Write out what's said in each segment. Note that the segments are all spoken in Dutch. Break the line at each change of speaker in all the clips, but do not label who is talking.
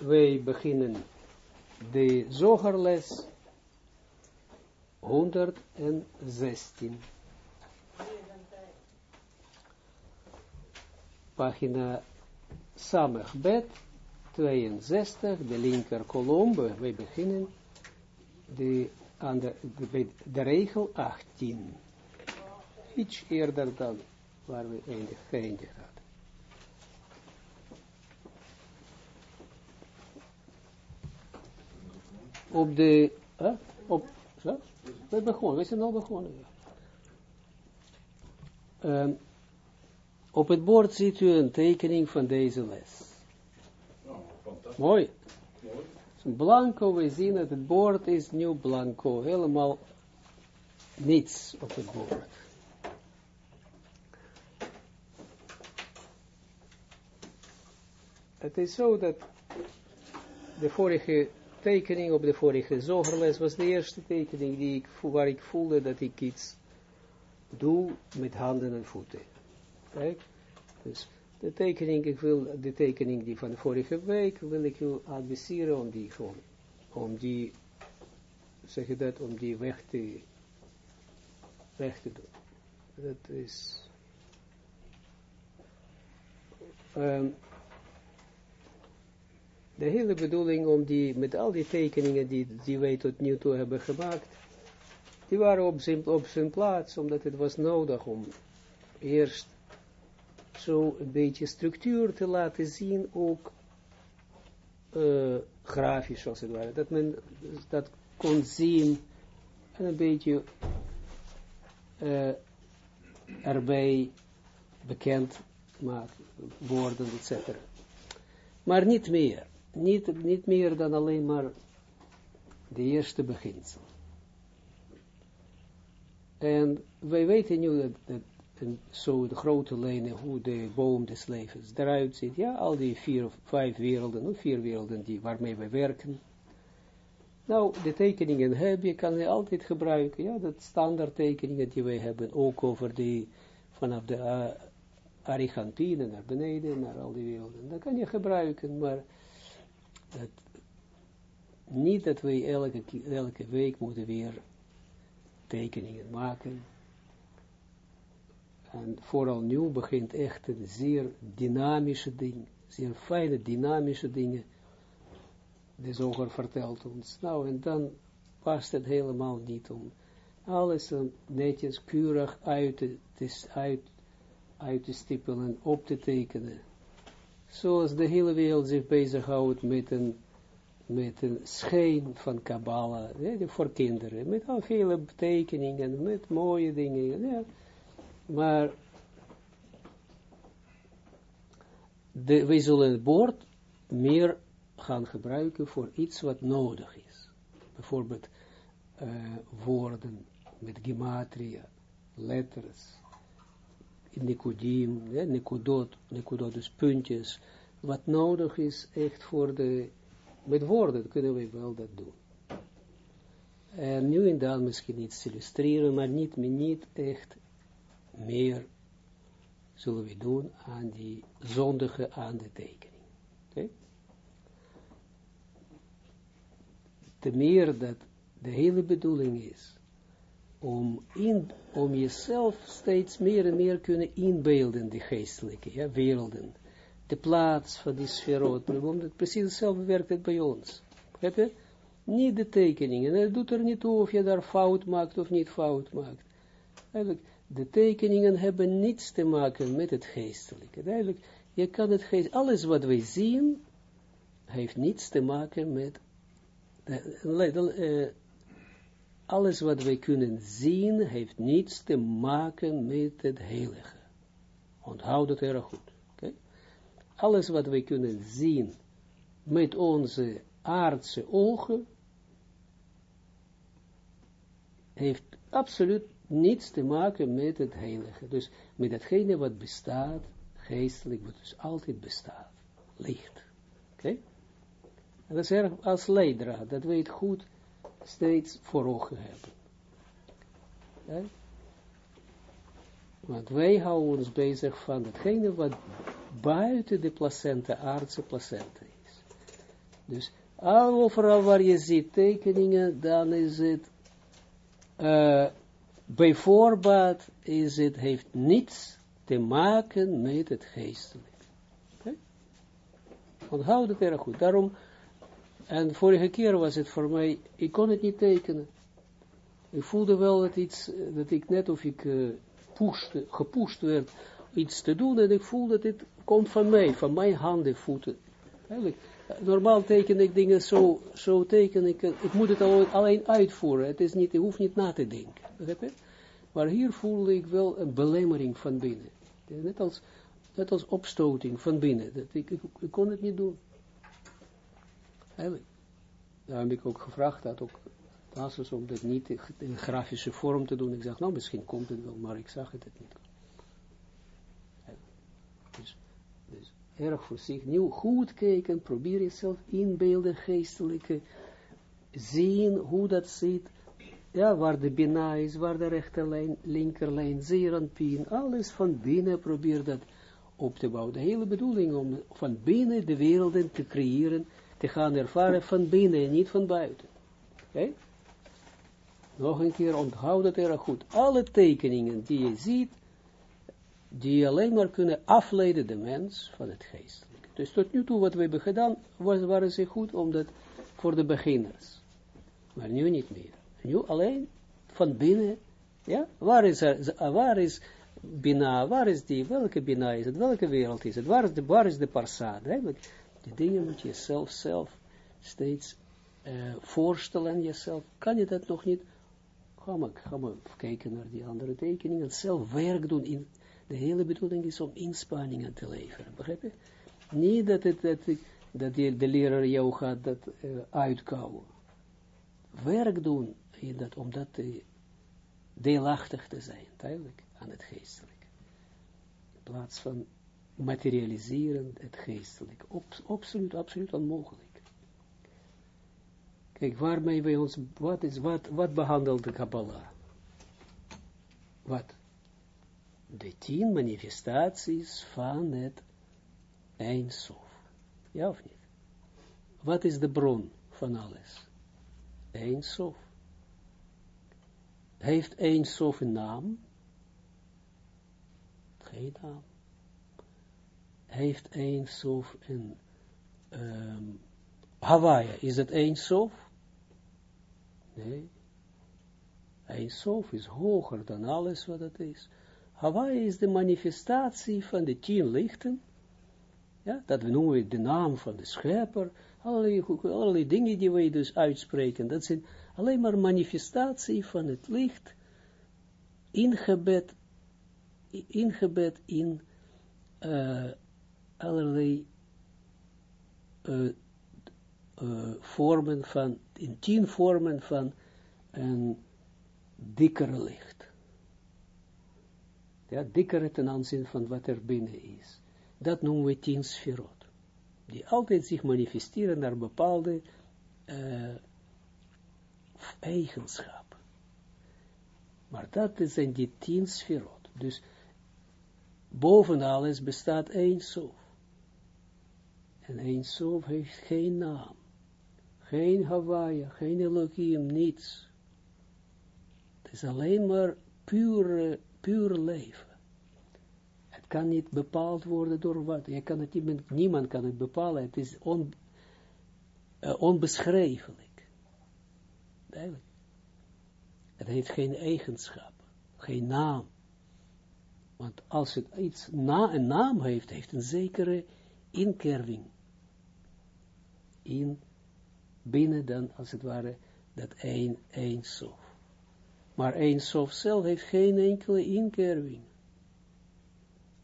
wij beginnen de zogerles 116. Pagina Bet 62, de linker kolom, wij beginnen de, aan de, de, regel 18. Iets eerder dan waar we geëindigd Op de, huh? op, zo? We begonnen, we zijn al begonnen. Um, op het bord ziet u een tekening van deze les.
Oh, fantastisch.
Mooi.
Mooi.
Blanco, we zien dat het bord is nu blanco, helemaal niets op het bord. Het is zo dat de vorige tekening op de vorige zogerles was de eerste tekening die ik, waar ik voelde dat ik iets doe met handen en voeten. Kijk, dus de tekening, ik wil de tekening die van vorige week, wil ik u adviseren om die gewoon, om die, zeg je dat, om die weg te, weg te doen. Dat is, um, de hele bedoeling om die, met al die tekeningen die, die wij tot nu toe hebben gemaakt, die waren op zijn, op zijn plaats, omdat het was nodig om eerst zo een beetje structuur te laten zien, ook uh, grafisch als het ware, dat men dat kon zien en een beetje uh, erbij bekend maken, worden, etc. Maar niet meer niet, niet meer dan alleen maar de eerste beginsel. En wij weten nu dat, dat zo de grote lijnen, hoe de boom des levens eruit ziet. Ja, al die vier of vijf werelden, of vier werelden die, waarmee we werken. Nou, de tekeningen heb je, kan je altijd gebruiken. Ja, dat standaard tekeningen die wij hebben, ook over die, vanaf de uh, naar beneden, naar al die werelden. Dat kan je gebruiken, maar dat, niet dat wij elke, elke week moeten weer tekeningen maken. En vooral nu begint echt een zeer dynamische ding, zeer fijne dynamische dingen. De zoger vertelt ons. Nou, en dan past het helemaal niet om alles netjes, keurig uit te, uit, uit te stippelen, op te tekenen zoals de hele wereld zich bezighoudt met een, met een schijn van Kabbalah, voor kinderen, met al vele betekeningen, met mooie dingen, ja. maar de, wij zullen het woord meer gaan gebruiken voor iets wat nodig is. Bijvoorbeeld uh, woorden met gematria, letters, Nikodim, ja, Nikodot, Nikodot, dus puntjes, wat nodig is echt voor de, met woorden kunnen we wel dat doen. En nu en dan misschien iets illustreren, maar niet, niet echt meer zullen we doen aan die zondige aan de tekening. Te meer dat de hele bedoeling is om, in, om jezelf steeds meer en meer kunnen inbeelden, de geestelijke ja, werelden, de plaats van die sferot, precies hetzelfde werkt het bij ons. Heb? Niet de tekeningen, het doet er niet toe of je daar fout maakt of niet fout maakt. Eigenlijk, de tekeningen hebben niets te maken met het geestelijke. Eigenlijk, je kan het geest, alles wat wij zien, heeft niets te maken met, uh, alles wat wij kunnen zien, heeft niets te maken met het heilige. Onthoud het erg goed. Alles wat wij kunnen zien met onze aardse ogen, heeft absoluut niets te maken met het heilige. Dus met datgene wat bestaat, geestelijk, wat dus altijd bestaat. Licht. Oké? Dat is erg als leidraad, dat weet goed steeds voor ogen hebben. Want wij houden ons bezig van hetgene wat buiten de placenta, aardse placenta is. Dus al overal waar je ziet tekeningen, dan is het, uh, bijvoorbeeld is het, heeft niets te maken met het geestelijk. Okay? Onthoud het erg goed. Daarom, en vorige keer was het voor mij, ik kon het niet tekenen. Ik voelde wel dat iets, dat ik net of ik uh, pushte, gepusht werd iets te doen en ik voelde dat dit komt van mij, van mijn handen, voeten. Eigenlijk, normaal teken ik dingen zo, zo teken ik, ik moet het alleen uitvoeren. Het is niet, ik hoef niet na te denken. Begrijp je? Maar hier voelde ik wel een belemmering van binnen. Net als, net als opstoting van binnen. Dat ik, ik kon het niet doen. Daar heb ik ook gevraagd, dat ook Tassus, om dat niet in grafische vorm te doen. Ik zeg, nou misschien komt het wel, maar ik zag het niet. Dus, dus erg voorzichtig, nieuw goed kijken, probeer jezelf inbeelden, geestelijke, zien hoe dat zit, ja, waar de bina is, waar de rechterlijn, linkerlijn, zeer alles van binnen probeer dat op te bouwen. De hele bedoeling om van binnen de werelden te creëren, te gaan ervaren van binnen en niet van buiten. Oké? Nog een keer, onthoud het erg goed. Alle tekeningen die je ziet, die alleen maar kunnen afleiden de mens van het geestelijke. Dus tot nu toe wat we hebben gedaan, was, waren ze goed omdat voor de beginners. Maar nu niet meer. Nu alleen van binnen, ja, waar is, er, waar is Bina, waar is die, welke Bina is het, welke wereld is het, waar is de, waar is de die dingen moet je zelf, zelf steeds uh, voorstellen, jezelf, kan je dat nog niet, ga maar, ga maar kijken naar die andere tekeningen, zelf werk doen, in, de hele bedoeling is om inspanningen te leveren, begrijp je? Niet dat, het, dat, dat de, leraar jou gaat dat uh, uitkouwen. Werk doen, in dat, om dat deelachtig te zijn, duidelijk, aan het geestelijk. In plaats van materialiseren het geestelijk. absoluut, absoluut onmogelijk. Kijk, waarmee wij ons, wat is, wat, wat behandelt de Kabbalah? Wat? De tien manifestaties van het Eindsof. Ja of niet? Wat is de bron van alles? Eindsof. Heeft Eindsof een naam? Geen naam. Heeft een um, Hawaii, is het Eindsof? Nee. Eindsof is hoger dan alles wat het is. Hawaii is de manifestatie van de tien lichten, ja, dat we noemen de naam van de schepper, allerlei, allerlei dingen die wij dus uitspreken, dat zijn alleen maar manifestatie van het licht, ingebed, ingebed in uh, allerlei uh, uh, vormen van, in tien vormen van een dikkere licht. Ja, dikkere ten aanzien van wat er binnen is. Dat noemen we tien sferot. Die altijd zich manifesteren naar bepaalde uh, eigenschappen. Maar dat zijn die tien sferot. Dus boven alles bestaat één sof. En één sof heeft geen naam. Geen Hawaii, geen Elohim, niets. Het is alleen maar pure, puur leven. Het kan niet bepaald worden door wat. Je kan het niet, niemand kan het bepalen. Het is on, uh, onbeschrijfelijk. Duidelijk. Het heeft geen eigenschap, geen naam. Want als het iets na een naam heeft, heeft een zekere inkerving. In, binnen dan, als het ware, dat één, één sof. Maar één sof zelf heeft geen enkele inkerving.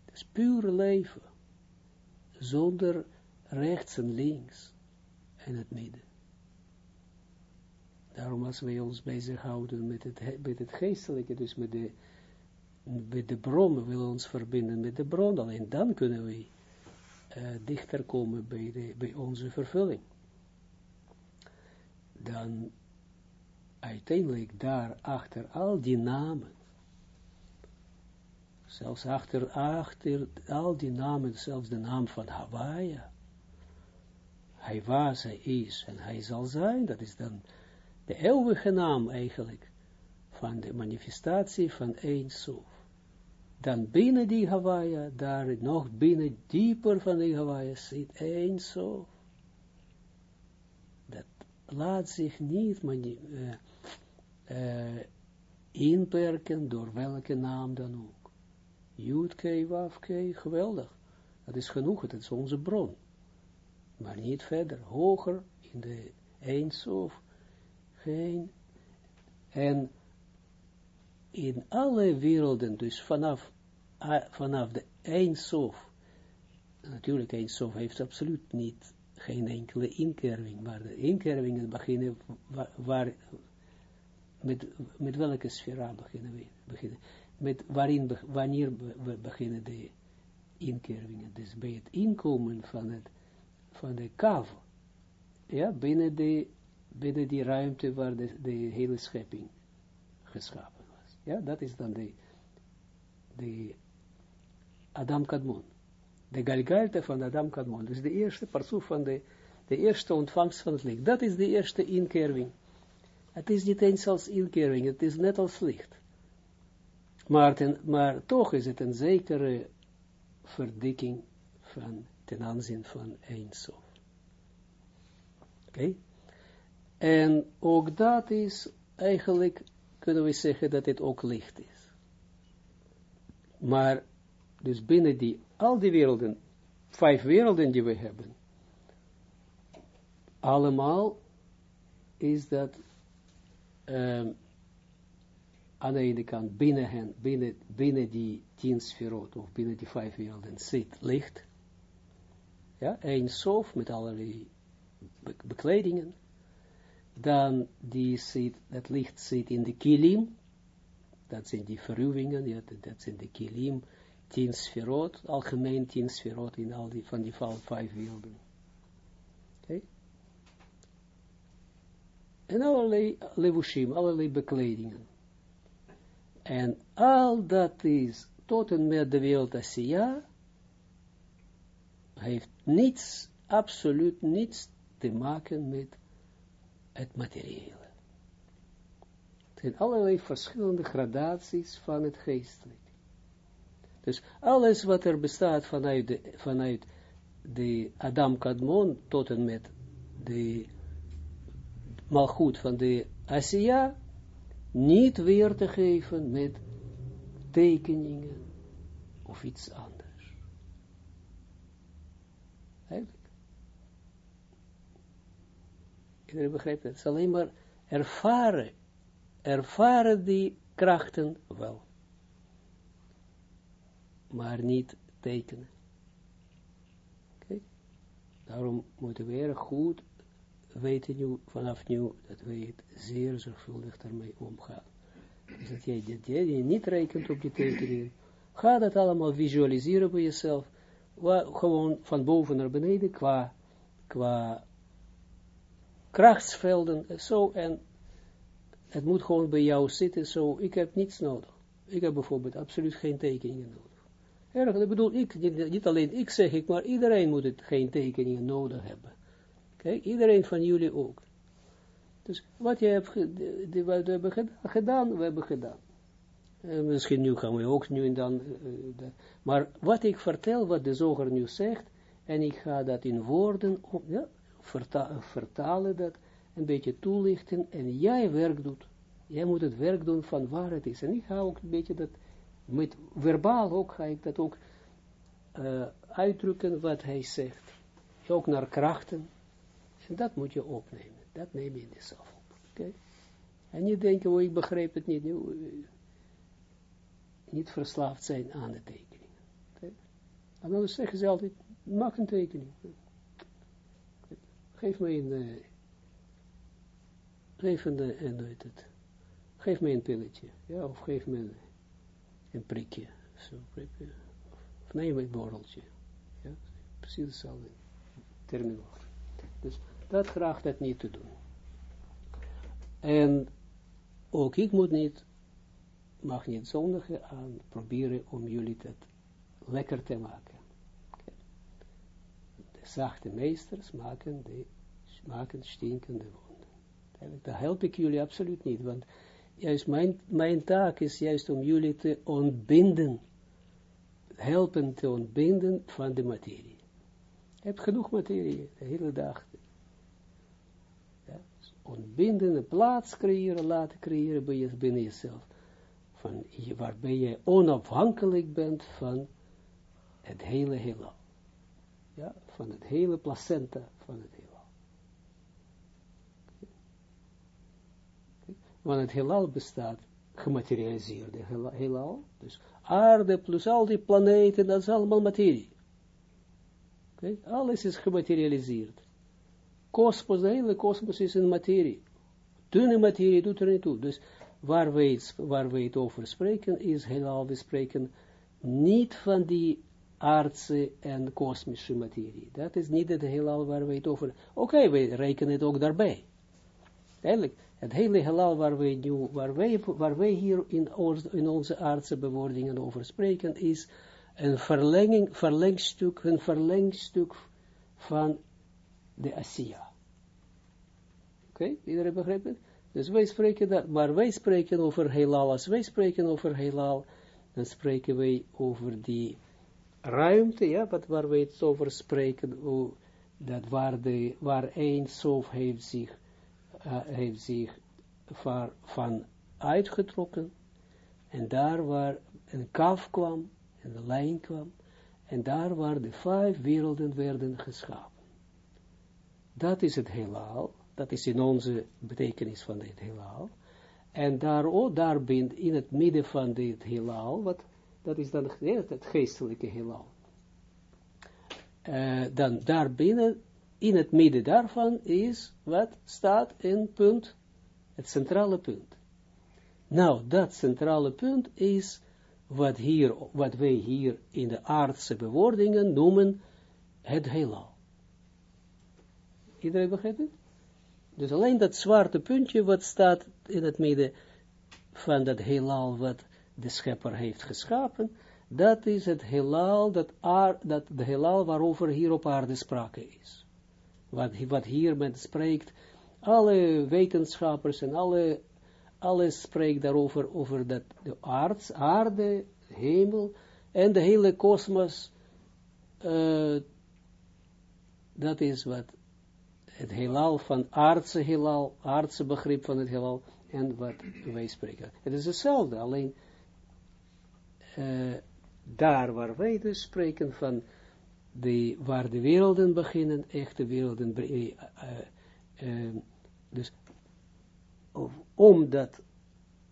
Het is puur leven. Zonder rechts en links en het midden. Daarom als wij ons bezighouden met het, met het geestelijke, dus met de, met de bron, we willen ons verbinden met de bron, alleen dan kunnen we dichter komen bij, de, bij onze vervulling. Dan uiteindelijk daar achter al die namen, zelfs achter, achter al die namen, zelfs de naam van Hawaii, hij was, hij is en hij zal zijn, dat is dan de eeuwige naam eigenlijk van de manifestatie van één sof. Dan binnen die Hawaii, daar nog binnen dieper van die Hawaii zit één sof. Dat laat zich niet uh, inperken door welke naam dan ook. Jud, K, Waf, K, geweldig. Dat is genoeg, dat is onze bron. Maar niet verder, hoger in de eindsof, geen. En in alle werelden, dus vanaf, vanaf de eindsof, natuurlijk eindsof heeft absoluut niet, geen enkele inkerving, maar de inkervingen beginnen waar, met, met welke sfera beginnen we, beginnen, met waarin, wanneer we beginnen de inkervingen, dus bij het inkomen van, het, van de kav, ja, binnen, de, binnen die ruimte waar de, de hele schepping geschapen was. Ja, dat is dan de, de Adam Kadmon. De Galgalte van Adam Kadmon. Dus de eerste parsoef van de, de eerste ontvangst van het licht. Dat is de eerste inkerving. Het is niet eens als inkerving, het is net als licht. Maar, ten, maar toch is het een zekere verdikking van, ten aanzien van Eindsof. Oké? En ook dat is, eigenlijk kunnen we zeggen dat het ook licht is. Maar, dus binnen die, al die werelden, vijf werelden die we hebben, allemaal is dat um, aan de ene kant binnen hen, binnen, binnen die tien sferot, of binnen die vijf werelden, zit licht. Ja, een sof met allerlei bekledingen. Dan die zit, dat licht zit in de kilim. Dat zijn die verruwingen, ja, dat zijn de kilim, tien sferot, algemeen tien sferot in al die, van die vijf werelden. Okay. En allerlei levushim, allerlei bekledingen. En al dat is tot en met de wereld Asiya, heeft niets, absoluut niets te maken met het materiële. Het zijn allerlei verschillende gradaties van het geestelijk. Dus alles wat er bestaat vanuit de, vanuit de Adam Kadmon tot en met de malgoed van de Asiya, niet weer te geven met tekeningen of iets anders. Eigenlijk. Iedereen begrijpt het. Het is alleen maar ervaren. Ervaren die krachten wel. Maar niet tekenen. Oké? Daarom moeten we goed weten nu, vanaf nu, dat we het zeer zorgvuldig daarmee omgaan. Dus dat jij, dat niet rekent op die tekeningen. Ga dat allemaal visualiseren bij jezelf. gewoon van boven naar beneden qua, qua krachtsvelden. Zo en het moet gewoon bij jou zitten. Zo, ik heb niets nodig. Ik heb bijvoorbeeld absoluut geen tekeningen nodig. Erg, ik bedoel, niet, alleen ik zeg ik, maar iedereen moet het geen tekeningen nodig hebben. Kijk, iedereen van jullie ook. Dus wat je hebt we hebben gedaan, we hebben gedaan. En misschien nu gaan we ook nu en dan. Uh, maar wat ik vertel, wat de zoger nu zegt, en ik ga dat in woorden ja, verta vertalen, dat een beetje toelichten, en jij werk doet. Jij moet het werk doen van waar het is. En ik ga ook een beetje dat, met verbaal ook, ga ik dat ook uh, uitdrukken wat hij zegt. Ook naar krachten. En dat moet je opnemen. Dat neem je in jezelf op. En niet denken, oh, ik begrijp het niet. Niet verslaafd zijn aan de tekening. Okay? En dan zeggen ze altijd, maak een tekening. Geef me een, uh, geef een, het, geef me een pilletje. Ja, of geef me een, een prikje. Zo, prikje. Of neem een borreltje. Ja, precies hetzelfde terminologie. Dus dat graag dat niet te doen. En ook ik moet niet, mag niet zondigen aan proberen om jullie dat lekker te maken. zachte meesters maken, de, maken stinkende wonden. Dat help ik jullie absoluut niet, want juist mijn, mijn taak is juist om jullie te ontbinden, helpen te ontbinden van de materie. Je hebt genoeg materie, de hele dag. Ja, dus ontbinden, een plaats creëren, laten creëren bij je, binnen jezelf, van, waarbij je onafhankelijk bent van het hele heelal. Ja, van het hele placenta van het heelal. Want het heelal bestaat gematerialiseerde heelal. Dus aarde plus al die planeten, dat is allemaal materie. Okay? Alles is gematerialiseerd. Kosmos, de hele kosmos is in materie. Dunne materie doet er niet toe. Dus waar we, het, waar we het over spreken, is heelal, we spreken niet van die aardse en kosmische materie. Dat is niet het heelal waar we het over... Oké, we rekenen het ook daarbij. Eigenlijk, het hele heelal waar wij, waar hier in, in onze aardse bewoordingen over spreken, is een verlenging, verlengstuk, een verlengstuk van de Asiya. Oké, okay, iedereen begrijpt? Dus wij spreken dat, maar wij spreken over heelal, als wij spreken over heelal, dan spreken wij over die ruimte, ja, wat, waar wij het over spreken, dat waar, de, waar één sof heeft zich, heeft zich van, uitgetrokken, en daar waar een kaf kwam, en de lijn kwam, en daar waar de vijf werelden werden geschapen. Dat is het heelal, dat is in onze betekenis van het heelal, en daar, oh, daar in het midden van dit heelal, wat dat is dan het geestelijke heelal. Uh, dan daarbinnen, in het midden daarvan, is wat staat een punt, het centrale punt. Nou, dat centrale punt is wat, hier, wat wij hier in de aardse bewoordingen noemen het heelal. Iedereen begrijpt het? Dus alleen dat zwarte puntje wat staat in het midden van dat heelal wat de schepper heeft geschapen, dat is het heelal, dat, aard, dat de heelal waarover hier op aarde sprake is. Wat, wat hier men spreekt, alle wetenschappers en alle, alles spreekt daarover, over dat de aards, aarde, hemel en de hele kosmos, uh, dat is wat het heelal van aardse heelal, aardse begrip van het heelal, en wat wij spreken. Het is hetzelfde, alleen uh, daar waar wij dus spreken van de, waar de werelden beginnen, echte werelden, uh, uh, dus om dat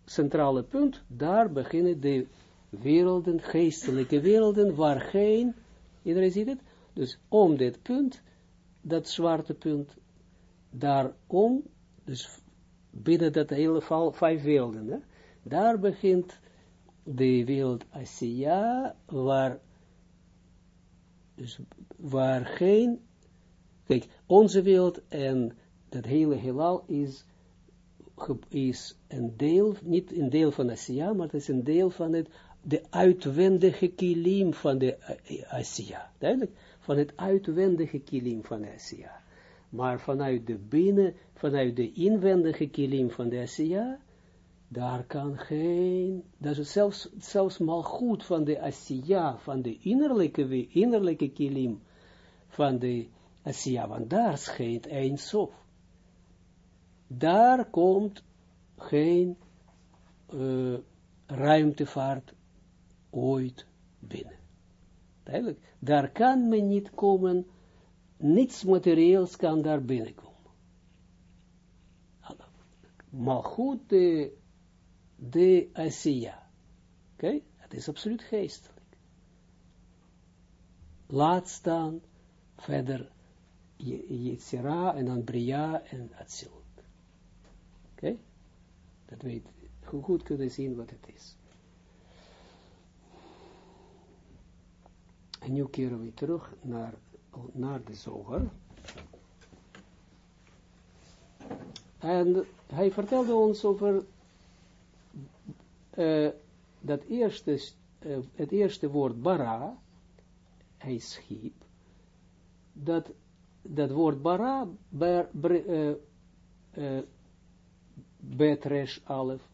centrale punt, daar beginnen de werelden, geestelijke werelden, waar geen, iedereen ziet het, dus om dit punt, dat zwarte punt, daarom, dus binnen dat hele vijf werelden, hè, daar begint de wereld Asiya, waar, dus waar geen, kijk, onze wereld en dat hele heelal is, is een deel, niet een deel van Asiya, maar het is een deel van het, de uitwendige kilim van de Asiya, duidelijk, van het uitwendige kilim van Asiya. Maar vanuit de binnen, vanuit de inwendige kilim van de Asiya, daar kan geen, dat is zelfs, zelfs mal goed van de Asiya, van de innerlijke, innerlijke kilim, van de Asiya, want daar schijnt een sof. Daar komt geen uh, ruimtevaart ooit binnen. Duidelijk, daar kan men niet komen, niets materieels kan daar binnenkomen. Maar de de Asiya. Oké, okay? het is absoluut geestelijk. Laat staan verder Yitzira en dan Bria en Atsilut. Oké, dat weet hoe goed kunnen zien wat het is. En nu keren we terug naar, naar de zoger. En hij vertelde ons over uh, dat eerste, uh, het eerste woord bara, hij schiep, dat, dat woord bara, ber, ber, uh, betresh alef,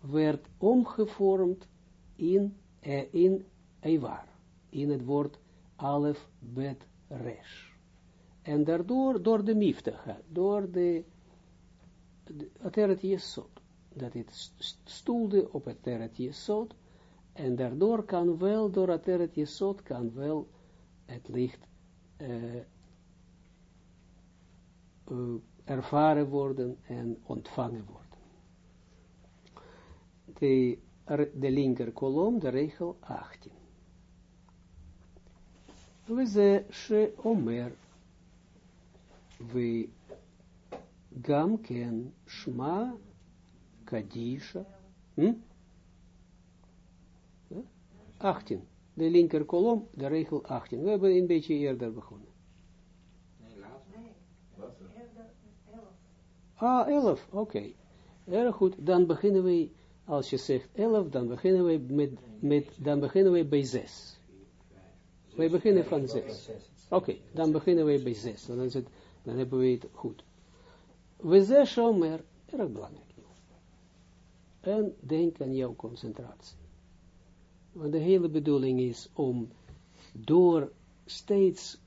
werd omgevormd in, in Eivar, in het woord alef bet resh. En daardoor, door de miftige, door de, de ateret dat het stoelde op het ateret jesot, en daardoor kan wel, door ateret jesot, kan wel het licht uh, ervaren worden en ontvangen worden. De, de linker kolom, de regel 18. We ze she omer we gam ken shma kadisha. Hm? 18. De linker kolom, de regel 18. We hebben een beetje eerder begonnen.
Nee, later.
Ah, 11, oké. Okay. Erg goed, dan beginnen we, als je zegt 11, dan beginnen we met, met dan beginnen we bij 6. Wij beginnen van 6. Oké, okay, dan beginnen we bij 6. Dan, is het, dan hebben we het goed. We zeggen maar, erg belangrijk. En denk aan jouw concentratie. Want de hele bedoeling is om door steeds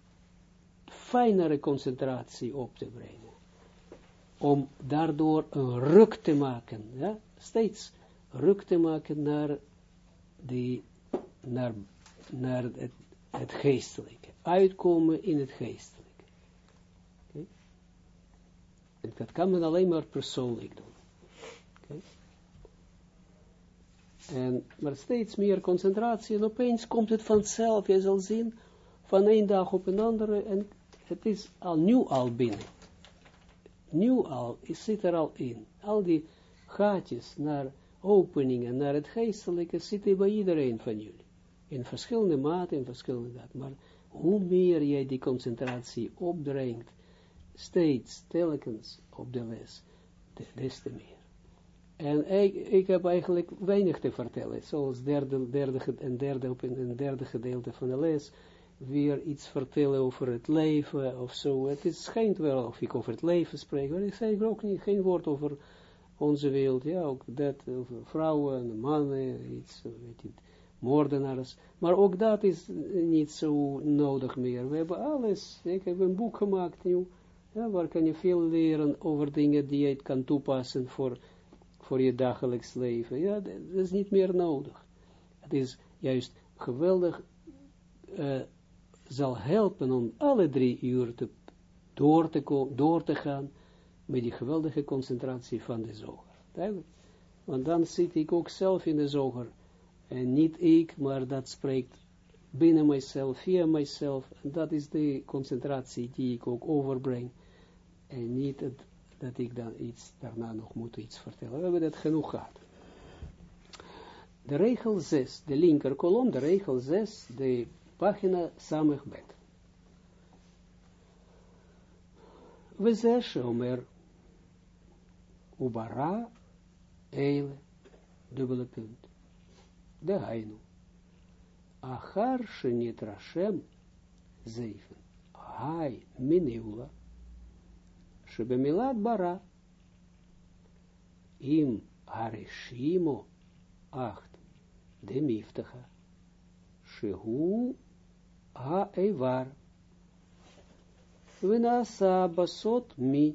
fijnere concentratie op te brengen. Om daardoor een ruk te maken, ja, steeds ruk te maken naar, die, naar, naar het, geestelijke. Uitkomen in het geestelijke. Okay. En dat kan men alleen maar persoonlijk doen. Okay. En, maar steeds meer concentratie en opeens komt het vanzelf, je zal zien, van een dag op een andere en het is al nieuw al binnen. Nieuw al, is, zit er al in. Al die gaatjes naar openingen, naar het geestelijke, zitten bij iedereen van jullie. In verschillende mate, in verschillende dat. Maar hoe meer jij die concentratie opbrengt, steeds, telkens op de les, des te meer. En ik, ik heb eigenlijk weinig te vertellen, zoals derde, derde, een, derde, op een derde gedeelte van de les, weer iets vertellen over het leven of zo. Het is, schijnt wel of ik over het leven spreek, maar ik zeg ook niet, geen woord over onze wereld, ja, ook dat, over vrouwen, mannen, iets, weet je, moordenaars. Maar ook dat is niet zo nodig meer. We hebben alles, ik heb een boek gemaakt nu, ja, waar kan je veel leren over dingen die je kan toepassen voor voor je dagelijks leven. Ja, dat, is niet meer nodig. Het is juist geweldig, uh, zal helpen om alle drie uur te, door, te door te gaan met die geweldige concentratie van de zoger. Want dan zit ik ook zelf in de zoger. En niet ik, maar dat spreekt binnen mijzelf, via mijzelf. En dat is de concentratie die ik ook overbreng. En niet het dat ik dan iets, daarna nog moet iets vertellen. We hebben dat genoeg gehad. De regel 6, de linker kolom, de regel 6, de pagina Samegbet. We zeggen omer ubara eile, dubbele punt. De hainu. Achar shenit rashem zeven. Hai mineula שבמילת bara im הרשימו acht de miftige, שהוא האיבר, ונעשה בסוד מי.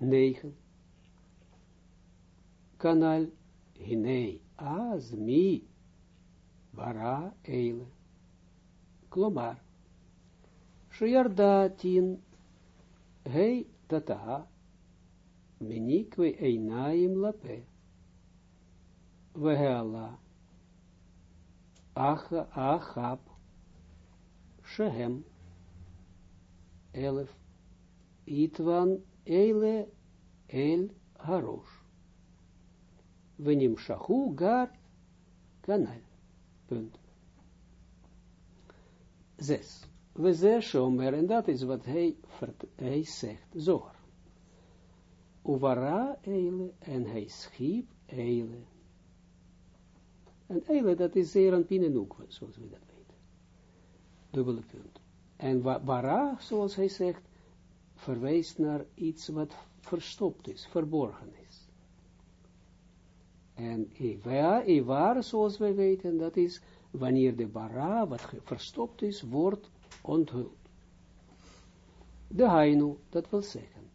negen. Kanal, hinei, az, mi, bara, eile. Klomar, Shiarda tin, hei tata, menikwe einaim lape, vehala, acha, achap, shehem, elef, itvan, eile, el, harosh. Venim shahu gar, kanal. Punt. Zes. We shomer, en dat is wat hij, zegt, zor. Uvara eile, en hij schiep eile. En eile, dat is zeer aan pinenukwe, zoals we dat weten. dubbele punt. En bara, zoals hij zegt, verwijst naar iets wat verstopt is, verborgen is. En Ewa, zoals wij weten, dat is wanneer de bara, wat verstopt is, wordt De hainu, dat wil zeggen,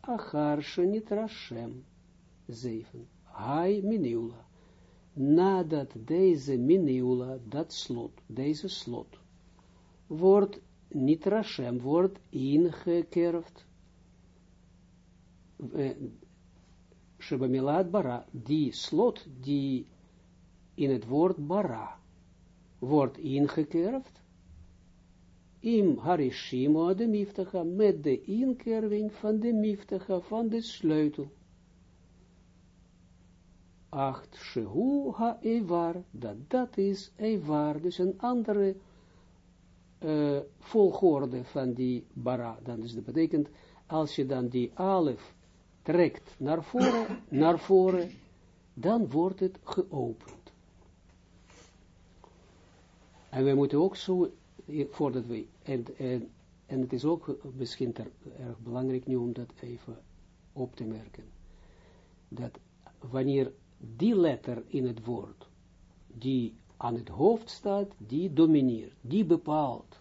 achar shenit rashem, zeven, hai miniula, nadat deze miniula, dat slot, deze slot, wordt niet rashem, wordt ingekerfd, Shebamilat bara, die slot, die in het woord bara, wordt ingekerfd, im harishimo de miftacha, met de inkerving van de miftacha, van de sleutel. Acht, shehu ha-evar, dat dat is evar, dus een andere uh, volgorde van die bara. Dan is dat betekent, als je dan die alef trekt naar voren, naar voren, dan wordt het geopend. En we moeten ook zo, voordat we, en, en, het is ook misschien erg belangrijk nu om dat even op te merken, dat wanneer die letter in het woord, die aan het hoofd staat, die domineert, die bepaalt,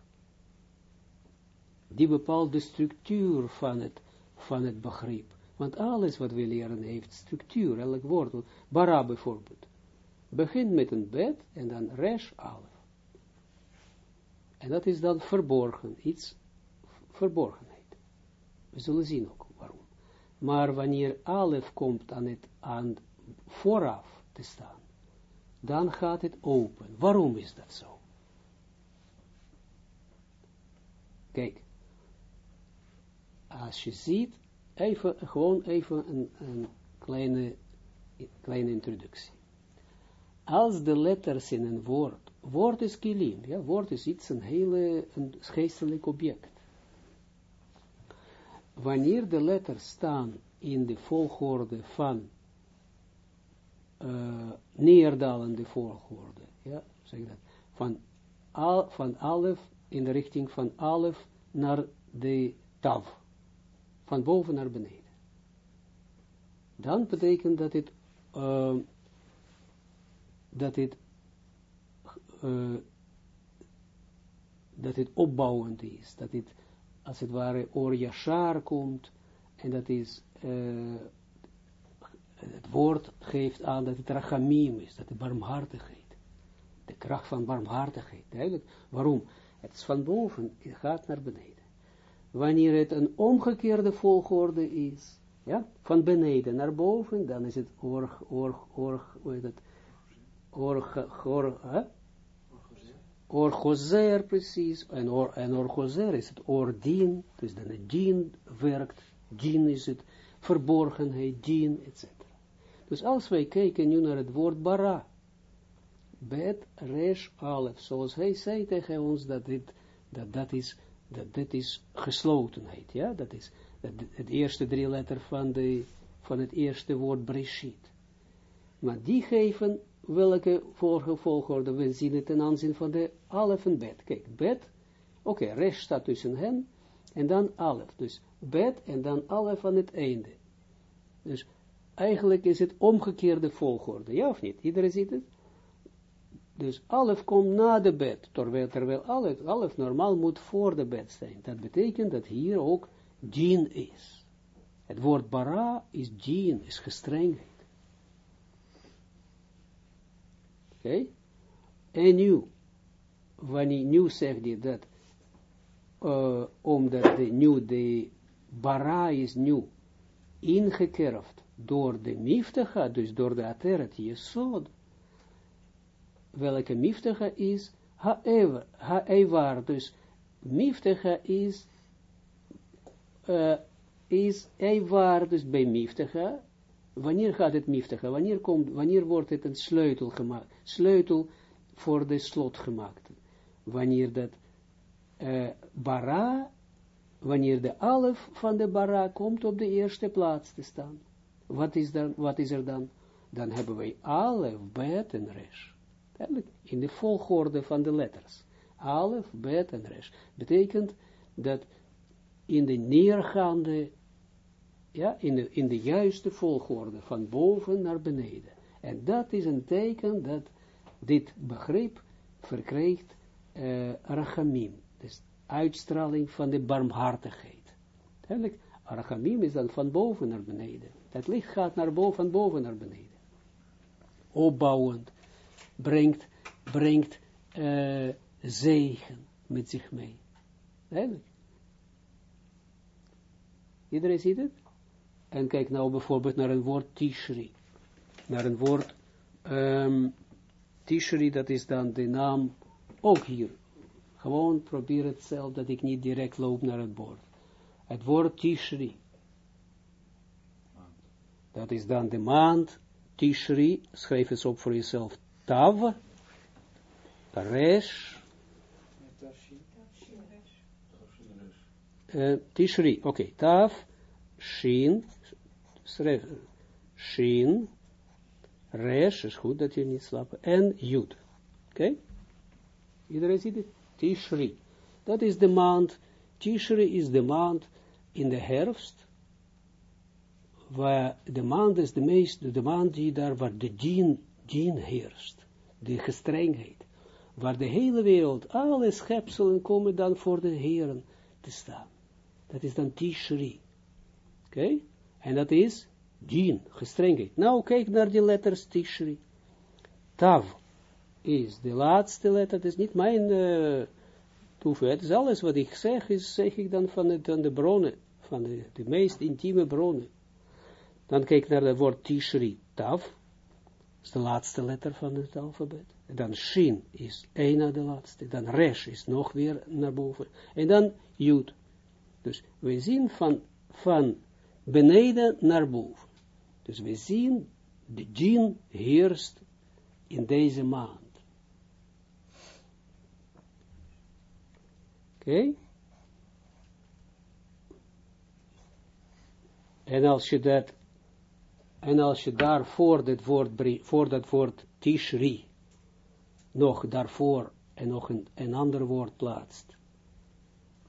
die bepaalt de structuur van het, van het begrip. Want alles wat we leren heeft structuur, elk woord. Bara bijvoorbeeld. Begint met een bed en dan resh alef. En dat is dan verborgen, iets verborgenheid. We zullen zien ook waarom. Maar wanneer alef komt aan het aan vooraf te staan, dan gaat het open. Waarom is dat zo? Kijk, als je ziet, even, gewoon even een, een kleine, kleine introductie. Als de letters in een woord, woord is kilim, ja, woord is iets, een hele, een geestelijk object. Wanneer de letters staan in de volgorde van uh, neerdalende volgorde, ja, zeg dat, van, al, van alef in de richting van alef naar de tav van boven naar beneden. Dan betekent dat het, uh, dat het, uh, dat het opbouwend is, dat het, als het ware, or yashar komt, en dat is, uh, het woord geeft aan dat het rachamim is, dat het barmhartigheid, de kracht van barmhartigheid, duidelijk, waarom? Het is van boven, het gaat naar beneden wanneer het een omgekeerde volgorde is, ja, van beneden naar boven, dan is het org, org, org, hoe heet het, org, org, hè? Orgozer precies, en, or, en orgozer is het ordien, dus dan het dien werkt, dien is het, verborgenheid, dien, etc. Dus als wij kijken nu naar het woord bara, bet, resh, alef, zoals hij zei tegen ons, dat dit, dat, dat is dat dit is geslotenheid, ja, dat is het eerste drie letter van, de, van het eerste woord Breshit. Maar die geven welke volgorde, we zien het ten aanzien van de alef en bet. Kijk, bet, oké, rechts staat tussen hen, en dan alef, dus bet en dan alef aan het einde. Dus eigenlijk is het omgekeerde volgorde, ja of niet? Iedereen ziet het? Dus alef komt na de bed, terwijl, terwijl alef, alef normaal moet voor de bed zijn. Dat betekent dat hier ook djinn is. Het woord bara is djinn, is gestrengheid. Oké? En nu, wanneer nu zegt hij dat, omdat de, nu de bara is nu ingekerfd door de miftaga, dus door de ateret jesod, welke miftige is ha-evar, dus miftige is, uh, is dus bij miftige, wanneer gaat het miftige, wanneer, komt, wanneer wordt het een sleutel gemaakt, sleutel voor de slot gemaakt, wanneer dat uh, bara, wanneer de alef van de bara komt op de eerste plaats te staan, wat is, dan, wat is er dan? Dan hebben wij alef, bet en resh in de volgorde van de letters. Alef, bet en resh. Betekent dat in de neergaande, ja, in de, in de juiste volgorde, van boven naar beneden. En dat is een teken dat dit begrip verkrijgt uh, rachamim, dus uitstraling van de barmhartigheid. Eigenlijk, rachamim is dan van boven naar beneden. Het licht gaat naar boven, van boven naar beneden. Opbouwend, brengt, brengt uh, zegen met zich mee. Iedereen ziet het? En kijk nou bijvoorbeeld naar een woord tishri. Naar een woord um, tishri, dat is dan de naam, ook hier. Gewoon probeer het zelf, dat ik niet direct loop naar het woord. Het woord tishri. Dat is dan de maand Tishri, schrijf eens op voor jezelf. Tav, Resh, uh, Tishri, oké. Tav, Shin, Shin, Resh, is goed dat je niet slaapt, en Jud. Oké? Iedereen ziet het? Tishri. Dat is de maand, Tishri is de maand in de herfst, waar de maand is de meest, de maand die daar, waar de dien, dien heerst, de gestrengheid, waar de hele wereld, alle schepselen komen dan voor de heren te staan. Dat is dan Tishri. Oké? En dat is dien, gestrengheid. Nou, kijk naar die letters Tishri. Tav is de laatste letter, het is niet mijn uh, het is alles wat ik zeg, is, zeg ik dan van de, van de bronnen, van de, de meest intieme bronnen. Dan kijk naar het woord Tishri, Tav, is de laatste letter van het alfabet. En dan Shin is één na de laatste. Dan Resh is nog weer naar boven. En dan Yud. Dus we zien van, van beneden naar boven. Dus we zien de djinn heerst in deze maand. Oké? Okay? En als je dat en als je daarvoor dat woord, voor dat woord tishri, nog daarvoor en nog een, een ander woord plaatst,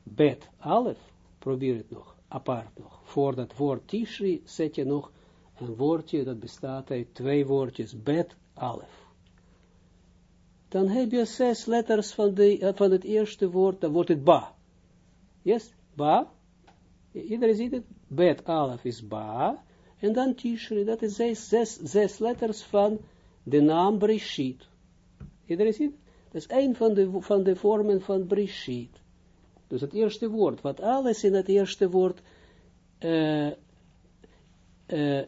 bet, alef, probeer het nog, apart nog. Voor dat woord tishri zet je nog een woordje dat bestaat uit twee woordjes, bet, alef. Dan heb je zes letters van, de, van het eerste woord, dan wordt het ba. Yes, ba. Iedereen ziet het? Bet, alef is ba. En dan Tishri, dat is zes, zes, zes letters van de naam Brishit. Iedereen ziet? Dat is een van de, van de vormen van Brishit. Dus het eerste woord, wat alles in het eerste woord, uh, de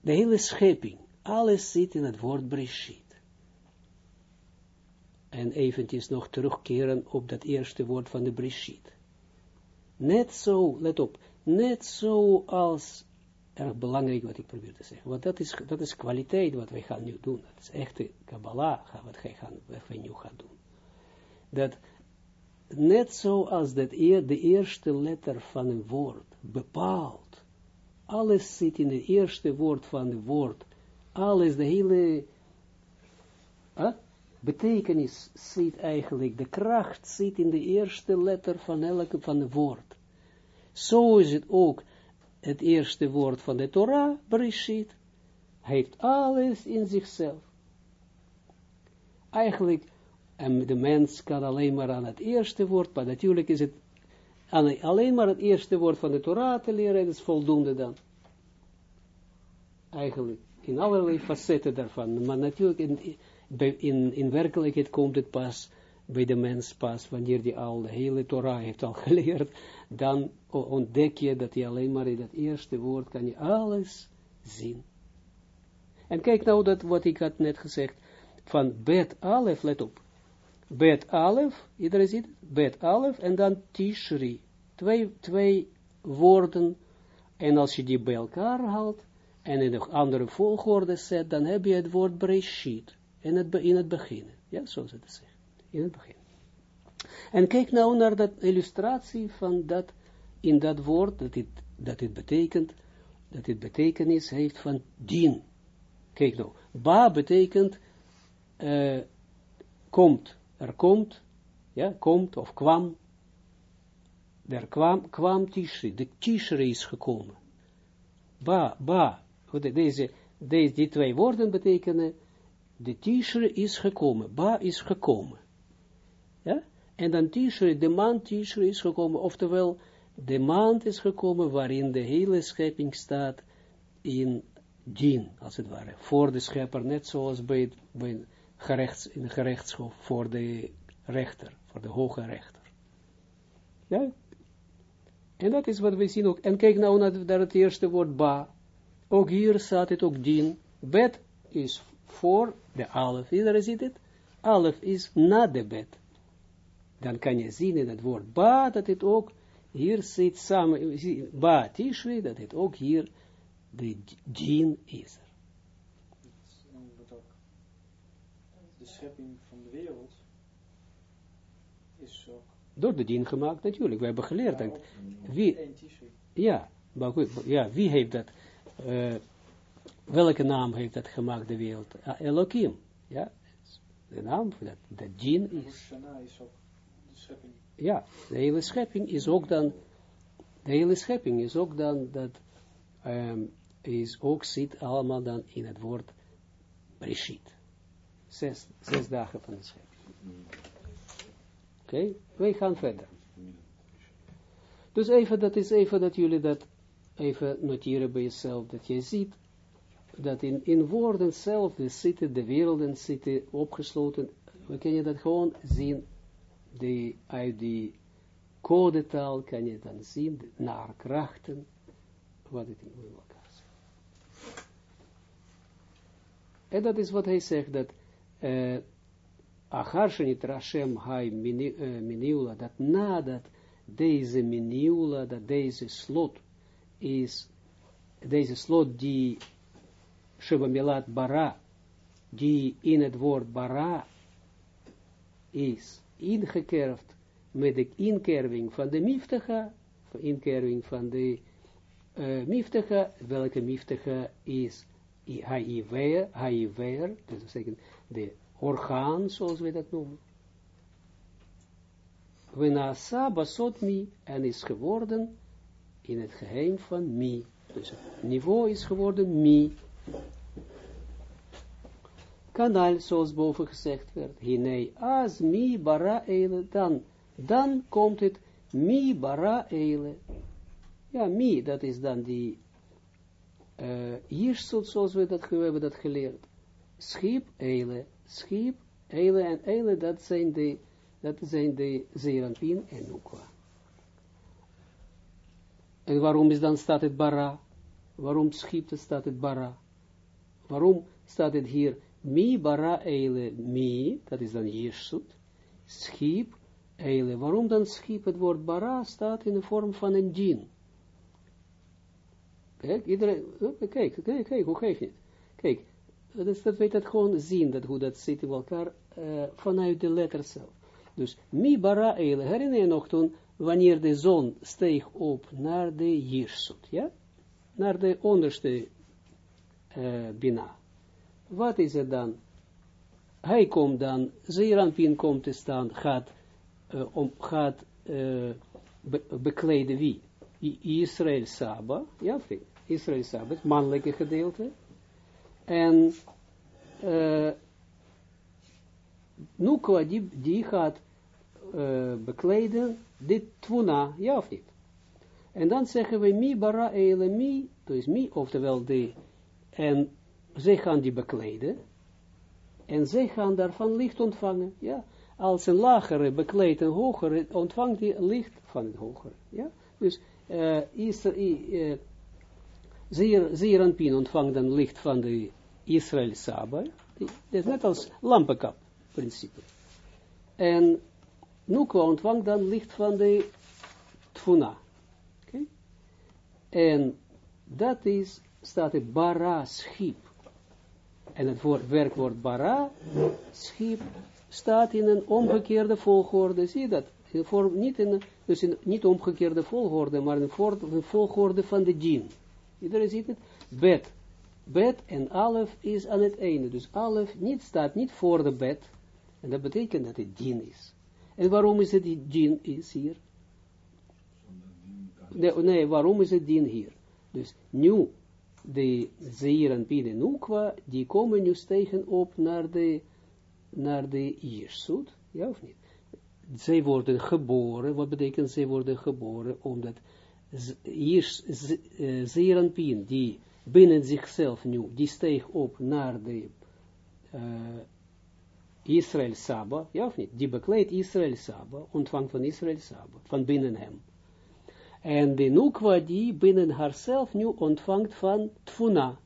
hele schepping, alles zit in het woord Brishit. En eventjes nog terugkeren op dat eerste woord van de Brishit. Net zo, let op, net zo als erg belangrijk wat ik probeer te zeggen. Want dat is, dat is kwaliteit wat wij gaan nu doen. Dat is echte Kabbalah wat wij, gaan, wat nu gaan doen. Dat net zoals dat eer, de eerste letter van een woord bepaalt. Alles zit in het eerste woord van het woord. Alles, de hele betekenis zit eigenlijk, de kracht zit in de eerste letter van elke van het woord. Zo is het ook het eerste woord van de Torah, Bereshit, heeft alles in zichzelf. Eigenlijk, en de mens kan alleen maar aan het eerste woord, maar natuurlijk is het alleen maar het eerste woord van de Torah te leren, is voldoende dan. Eigenlijk, in allerlei facetten daarvan. Maar natuurlijk, in, in, in werkelijkheid komt het pas bij de mens pas, wanneer die al de hele Torah heeft al geleerd, dan ontdek je dat je alleen maar in dat eerste woord kan je alles zien. En kijk nou dat wat ik had net gezegd, van bet alef, let op, bet alef, iedereen ziet het, bet alef, en dan tishri, twee, twee woorden, en als je die bij elkaar haalt, en in een andere volgorde zet, dan heb je het woord breshit, in het, in het begin, ja, zo is het zeggen in het begin. En kijk nou naar dat illustratie van dat, in dat woord, dat het, dat het betekent, dat het betekenis heeft van dien. Kijk nou, ba betekent, uh, komt, er komt, ja, komt of kwam, er kwam, kwam Tishri, de Tishri is gekomen. Ba, ba, deze, deze, die twee woorden betekenen, de Tishri is gekomen, ba is gekomen. Ja, en dan Tishri, de maand Tishri is gekomen, oftewel, de maand is gekomen waarin de hele schepping staat in dien, als het ware, voor de schepper, net zoals bij, bij gerechts, in de gerechtshof, voor de rechter, voor de hoge rechter. Ja? En dat is wat we zien ook. En kijk nou naar, naar het eerste woord ba. Ook hier staat het ook dien. Bet is voor de alef. Iedereen ziet het? Alef is na de bet. Dan kan je zien in het woord ba, dat het ook hier zit samen, ba tishri, dat het ook hier de dien is.
De schepping van de wereld is ook...
Door de dien gemaakt, natuurlijk. We hebben geleerd dat wie... Ja, maar goed, ja, wie heeft dat... Uh, welke naam heeft dat gemaakt, de wereld? Uh, Elohim, ja. De naam van dat, dat dien is...
is ook de schepping.
Ja, de hele schepping is ook dan... De hele schepping is ook dan dat... Um, is ook zit allemaal dan in het woord Breshit. Zes, zes dagen van de schepping. Oké, okay, wij gaan verder. Dus even, dat is even dat jullie dat even noteren bij jezelf, dat je ziet dat in, in woorden zelf zitten, de werelden zitten opgesloten, we kunnen je dat gewoon zien, die, uit die codetaal kan je dan zien, naar krachten, wat het in elkaar zit. En dat is wat hij zegt, dat uh, Acharshani Rashem Hai Miniula, dat nadat deze Miniula, dat deze slot is, deze slot die Shebamilat Bara, die in het woord Bara is ingekerfd met de inkerving van de miftaga, inkerving van de uh, miftaga, welke miftaga is Haiver, Haiver, dat wil zeggen de orgaan, zoals we dat noemen. Wenasa basot mi, en is geworden in het geheim van mi. Dus het niveau is geworden mi. Kanaal, zoals boven gezegd werd. Hine, as mi bara eile, dan, dan komt het mi bara eile. Ja, mi, dat is dan die, uh, hier zoals we dat, we hebben dat geleerd. Schip eile, schip, eile en eile, dat zijn de, dat zijn de zeranpin en nukwa. En waarom is dan staat het bara? Waarom schip staat het bara? Waarom staat het hier mi bara eile mi, dat is dan Jeshut, schip eile. Waarom dan schip het woord bara staat in de vorm van een djin? Kijk, iedereen, kijk, kijk, kijk, hoe geef je het? Kijk, dat, is, dat weet dat gewoon zien, dat hoe dat zit in elkaar, uh, vanuit de letter zelf. Dus, mi bara eile, herinner je nog toen, wanneer de zon steeg op naar de Jirsut, ja? Naar de onderste uh, bina. Wat is het dan? Hij komt dan, Zeeranpin komt te staan, gaat, uh, om, gaat uh, be, bekleden wie? Israël Saba, ja Israël Saba, het mannelijke gedeelte. En uh, Nukwa, die, die gaat uh, bekleden dit tvuna, ja of niet? En dan zeggen we mi bara ele mi, dus mi, oftewel de, en zij gaan die bekleden, en zij gaan daarvan licht ontvangen, ja. Als een lagere bekleedt een hogere, ontvangt die licht van het hogere, ja. Dus, uh, is, uh, Zeeranpien ontvangt dan licht van de Israël Saba, dat is net als lampenkap, principe. En Nukwa ontvangt dan licht van de Tfuna. Okay? En dat is, staat het bara schip. En het woord, werkwoord bara, schip, staat in een omgekeerde volgorde. Zie je dat? Voor, niet in, dus in niet omgekeerde volgorde, maar in een volgorde van de djinn. Iedereen ziet het? Bet. Bet en alef is aan het einde. Dus alef niet, staat niet voor de bet. En dat betekent dat het dien is. En waarom is het die dien is hier? Nee, nee, waarom is het dien hier? Dus nu, de zeer en pin en ukwa, die komen nu stegen op naar de, naar de Jirsut, ja of niet? Zij worden geboren, wat betekent zij worden geboren? Omdat zeer en pin, die binnen zichzelf nu, die steeg op naar de uh, Israël Saba, ja of niet? Die bekleedt Israël Saba, ontvangt van Israël Saba, van binnen hem. En de Nukwa die binnen haarzelf nu ontvangt van Tfuna.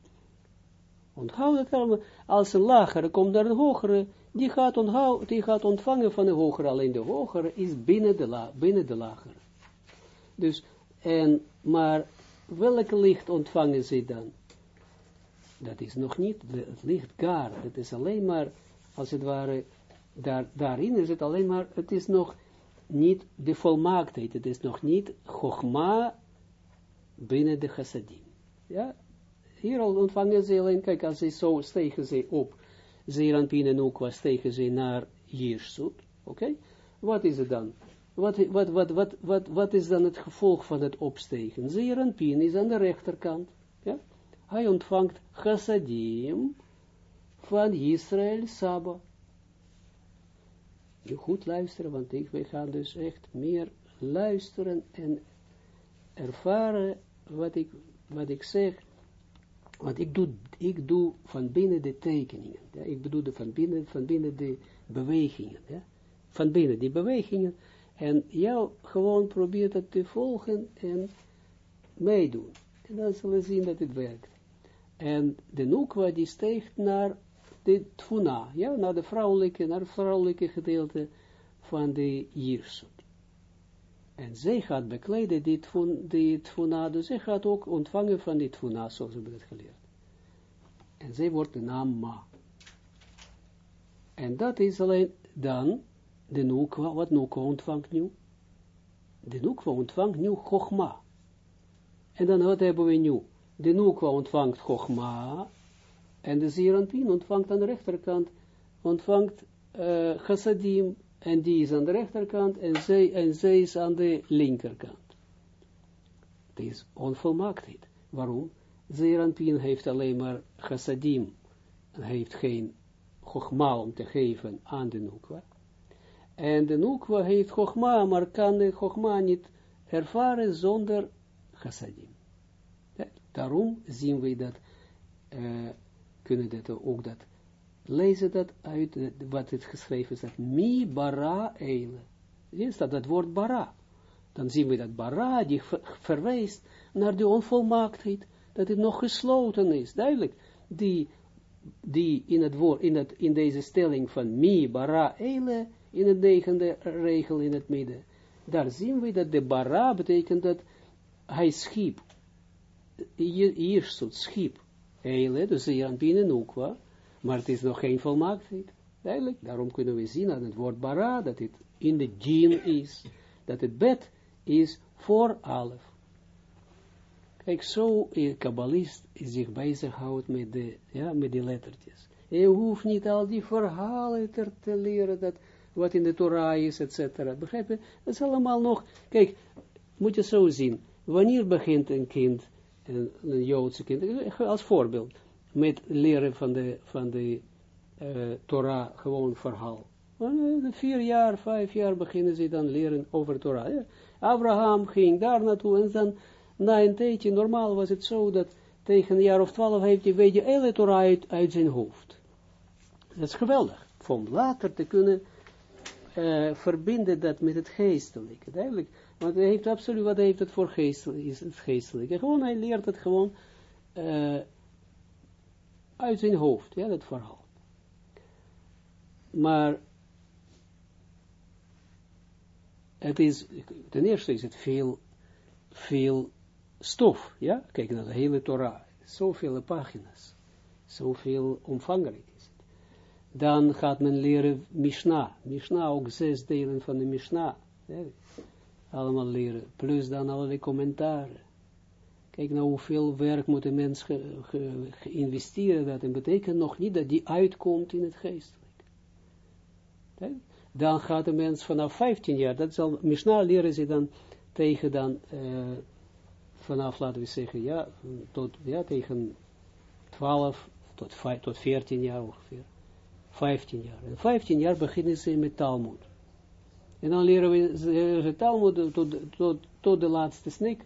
Onthoud het allemaal, als een lagere komt naar een hogere, die gaat, die gaat ontvangen van de hogere, alleen de hogere is binnen de, la, binnen de lagere. Dus, en, maar welk licht ontvangen ze dan? Dat is nog niet het licht gar, het is alleen maar, als het ware, daar, daarin is het alleen maar, het is nog niet de volmaaktheid, het is nog niet chogma binnen de chassadim. Ja, hier al ontvangen ze alleen, kijk, als ze zo stegen ze op, Zeeranpien en ook was stegen ze naar Jirsut, oké, wat is het dan? Wat, wat, wat, wat, wat, wat is dan het gevolg van het opstegen? Zeeranpien is aan de rechterkant, ja, hij ontvangt chassadim van Israël Saba goed luisteren, want ik, wij gaan dus echt meer luisteren en ervaren wat ik, wat ik zeg, want ik doe, ik doe van binnen de tekeningen, ik bedoel de van binnen, van binnen de bewegingen, van binnen die bewegingen, en jou gewoon probeert dat te volgen en meedoen. En dan zullen we zien dat het werkt. En de Nukwa die steekt naar de tfuna, ja, naar de vrouwelijke, naar het vrouwelijke gedeelte van de jirsut. En zij gaat bekleden die, tfun, die tfuna, dus zij gaat ook ontvangen van die tfuna, zoals we het geleerd. En zij wordt de naam Ma. En dat is alleen dan de Nukwa, wat Nukwa ontvangt nu? De Nukwa ontvangt nu Chogma. En dan wat hebben we nu? De Nukwa ontvangt Chogma, en de Zeranpien ontvangt aan de rechterkant, ontvangt uh, chassadim, en die is aan de rechterkant, en zij, en zij is aan de linkerkant. Het is onvolmaaktheid. Waarom? Zeranpien heeft alleen maar chassadim, en heeft geen chogma om te geven aan de nukwa. En de nukwa heeft chogma, maar kan de niet ervaren zonder chassadim. Daarom zien we dat uh, kunnen dat ook dat lezen dat uit wat het geschreven is, dat mi bara eile. Hier staat dat woord bara. Dan zien we dat bara, die verwijst naar de onvolmaaktheid, dat het nog gesloten is. Duidelijk, die, die in, het woord, in, het, in deze stelling van mi bara eile, in het negende regel in het midden, daar zien we dat de bara betekent dat hij schiep, hier, hier schiep, Eile, dus hier aan binnen Nukwa, maar het is nog geen volmaaktheid. Duidelijk, daarom kunnen we zien aan het woord bara, dat het in de djinn is, dat het bed is voor alef. Kijk, zo een kabbalist zich bezighoudt met de, ja, met die lettertjes. je hoeft niet al die verhalen te, te leren, dat wat in de Torah is, et cetera. Begrijp je? Dat is allemaal nog, kijk, moet je zo zien, wanneer begint een kind een, een Joodse kind, als voorbeeld, met leren van de, van de uh, Torah, gewoon verhaal. Uh, vier jaar, vijf jaar beginnen ze dan leren over Torah. Abraham ging daar naartoe en dan na een tijdje, normaal was het zo dat tegen een jaar of twaalf heeft hij, weet je, hele Torah uit, uit zijn hoofd. Dat is geweldig, om later te kunnen uh, verbinden dat met het geestelijke. Duidelijk, want hij heeft absoluut, wat heeft het voor geestelijk, is het geestelijke. Gewoon, hij leert het gewoon uh, uit zijn hoofd, ja, dat verhaal. Maar het is, ten eerste is het veel, veel stof, ja, kijk naar de hele Torah, zoveel pagina's, zoveel omvangrijk. Dan gaat men leren Mishnah, Mishnah ook zes delen van de Mishnah, allemaal leren. Plus dan allerlei commentaren. Kijk nou hoeveel werk moet een mens ge, Dat betekent nog niet dat die uitkomt in het geestelijk. dan gaat de mens vanaf 15 jaar, dat zal Mishnah leren ze dan tegen dan, uh, vanaf, laten we zeggen, ja, tot, ja, tegen 12 tot, 5, tot 14 jaar ongeveer. 15 jaar. En 15 jaar beginnen ze met Talmud. En dan leren we de Talmud tot, tot, tot de laatste snik.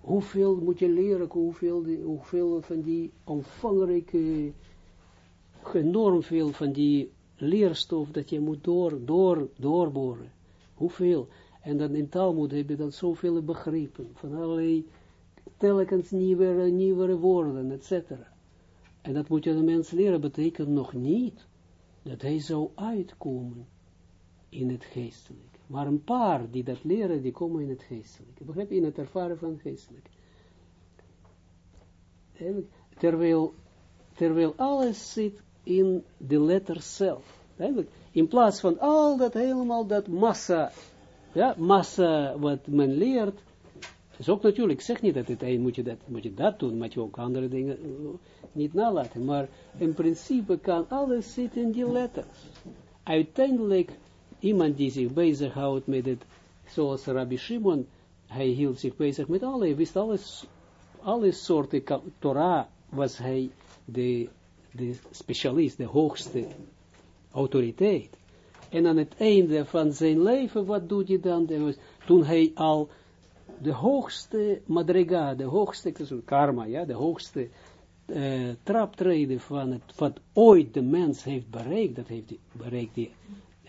Hoeveel moet je leren, hoeveel, hoeveel van die omvangrijke, enorm veel van die leerstof dat je moet door, door, doorboren. Hoeveel? En dan in Talmud heb je dan zoveel begrepen, van allerlei telkens nieuwe, nieuwe woorden, etc. En dat moet je de mens leren, betekent nog niet dat hij zou uitkomen in het geestelijke. Maar een paar die dat leren, die komen in het geestelijke. Begrijp je, in het ervaren van het geestelijke. Terwijl, terwijl alles zit in de letter zelf. In plaats van al dat helemaal, dat massa, ja, massa wat men leert, is ook natuurlijk, ik zeg niet dat het een moet je dat, moet je dat doen, maar je ook andere dingen uh, niet nalaten. Maar in principe kan alles zitten in die letters. Uiteindelijk, iemand die zich bezighoudt met het, zoals Rabbi Shimon, hij hield zich bezig met alle, hij wist alles, alle soorten Torah, was hij de, de specialist, de hoogste autoriteit. En aan het einde van zijn leven, wat doet hij dan? Toen hij al de hoogste madriga, de hoogste karma, ja, de hoogste uh, traptreden van het, wat ooit de mens heeft bereikt, dat heeft bereikt die,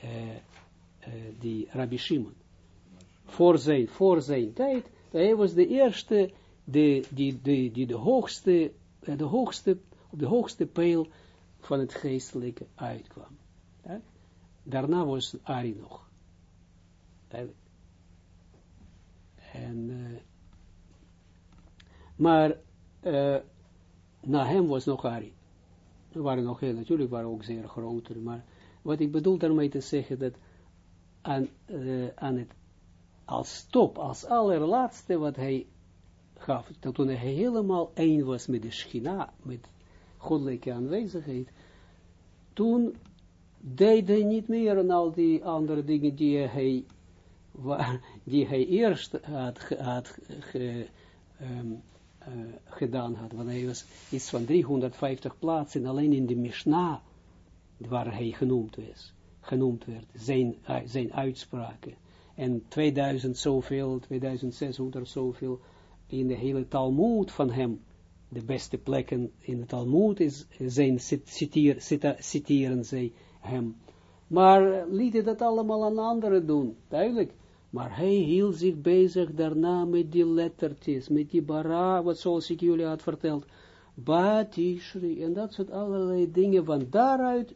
uh, uh, die Rabbi Shimon. Voor zijn, tijd, hij was de eerste, de, die, die, die de hoogste, de hoogste, op de hoogste pijl van het geestelijke uitkwam. Ja? Daarna was Ari nog. En, uh, maar uh, na hem was nog Ari. Er waren nog heel, natuurlijk waren ook zeer grotere, maar wat ik bedoel daarmee te zeggen, dat aan, uh, aan het, als top, als allerlaatste wat hij gaf, dat toen hij helemaal één was met de schina, met goddelijke aanwezigheid, toen deed hij niet meer aan al die andere dingen die hij die hij eerst had, had ge, gedaan had, want hij was iets van 350 plaatsen alleen in de Mishnah, waar hij genoemd is, genoemd werd, zijn, zijn uitspraken. En 2000 zoveel, 2600 zoveel in de hele Talmud van hem, de beste plekken in de Talmud is, zijn citier, citeren zij hem. Maar lieten dat allemaal aan anderen doen, duidelijk. Maar hij hield zich bezig daarna met die lettertjes, met die bara, wat zoals ik jullie had verteld. Batishri, en dat soort allerlei dingen. Van daaruit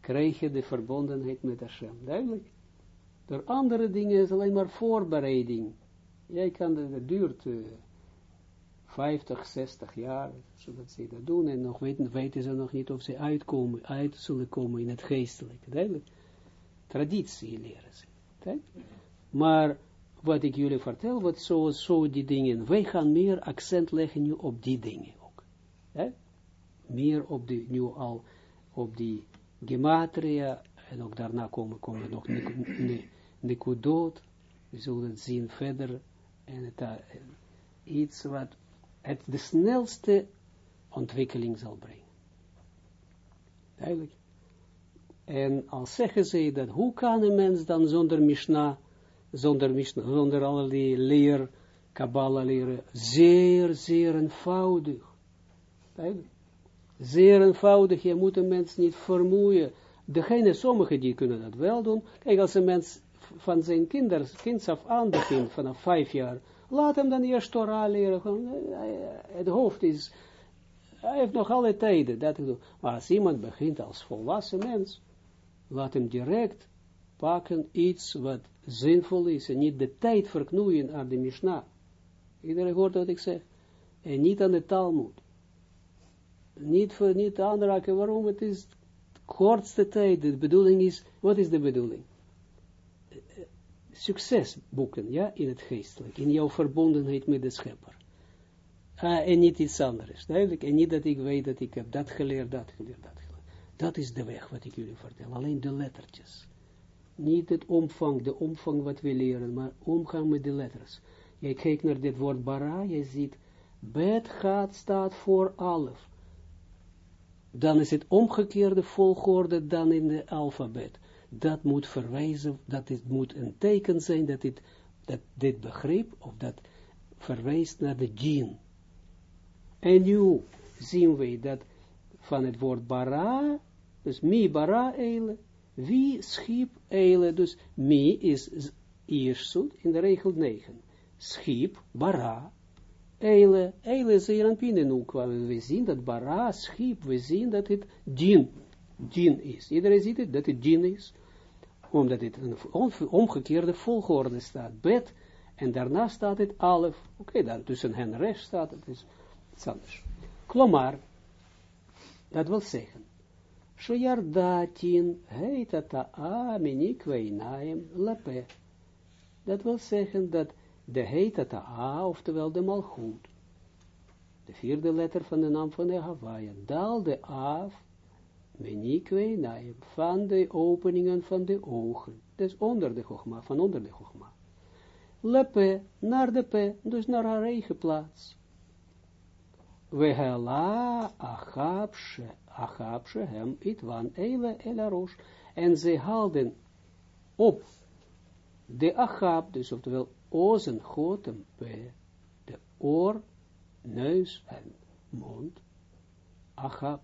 krijg je de verbondenheid met Hashem. Duidelijk. Door andere dingen is alleen maar voorbereiding. Jij kan, dat duurt uh, 50, 60 jaar, zodat ze dat doen. En nog weten, weten ze nog niet of ze uitkomen, uit zullen komen in het geestelijke. Duidelijk. Traditie leren ze. Duidelijk. Maar wat ik jullie vertel, wat zo, zo die dingen, wij gaan meer accent leggen nu op die dingen ook. Meer op die, nu al, op die gematria, en ook daarna komen, komen nog Nikudot, we zullen zien verder, en het, uh, iets wat het de snelste ontwikkeling zal brengen. Duidelijk. En als zeggen ze dat, hoe kan een mens dan zonder Mishnah zonder, zonder allerlei leer, Kabbalah leren, zeer, zeer eenvoudig. Zeer eenvoudig, je moet een mens niet vermoeien. Degene, sommigen die kunnen dat wel doen. Kijk, als een mens van zijn kinders, kinds af aan begint, vanaf vijf jaar, laat hem dan eerst Torah leren. Het hoofd is, hij heeft nog alle tijden dat te doen. Maar als iemand begint als volwassen mens, laat hem direct pakken iets wat zinvol is en niet de tijd verknoeien aan de Mishnah. Iedereen hoort wat ik zeg. En niet aan de Talmud. Niet, voor, niet aanraken, waarom? Het is kortste tijd. De bedoeling is, wat is de bedoeling? Succes boeken, ja, in het geestelijk, in jouw verbondenheid met de schepper. Ah, en niet iets anders, duidelijk. En niet dat ik weet dat ik heb dat geleerd, dat geleerd, dat geleerd. Dat is de weg wat ik jullie vertel. Alleen de lettertjes. Niet het omvang, de omvang wat we leren, maar omgang met de letters. Jij kijkt naar dit woord bara, je ziet, bet gaat staat voor alf. Dan is het omgekeerde volgorde dan in de alfabet. Dat moet verwijzen, dat het moet een teken zijn dat, dit, dat dit begrip, of dat verwijst naar de djinn. En nu zien we dat van het woord bara, dus mi bara eile, wie schiep eile, dus mi is iersut in de regel 9. Schiep, bara, eile, eile is hier aan We zien dat bara, schiep, we zien dat het din, din is. Iedereen ziet het, dat het din is, omdat het een omgekeerde volgorde staat. Bet, en daarna staat het alef. Oké, dan tussen hen rechts staat het, is iets anders. Klomar, dat wil zeggen, Shoyardatin heet het a minikweinaim lape. Dat wil zeggen dat de het a, oftewel de malchut, de vierde letter van de naam van de Hawaii, daalde af minikweinaim van de openingen van de ogen. Dus onder de gogma, van onder de gogma. Lepe, naar de pe, dus naar haar eigen plaats. Vehela achabshe, achabshe hem itwan eile elarosh. En ze haalden op de achab, dus oftewel ozen, goten, de oor, neus en mond, achab,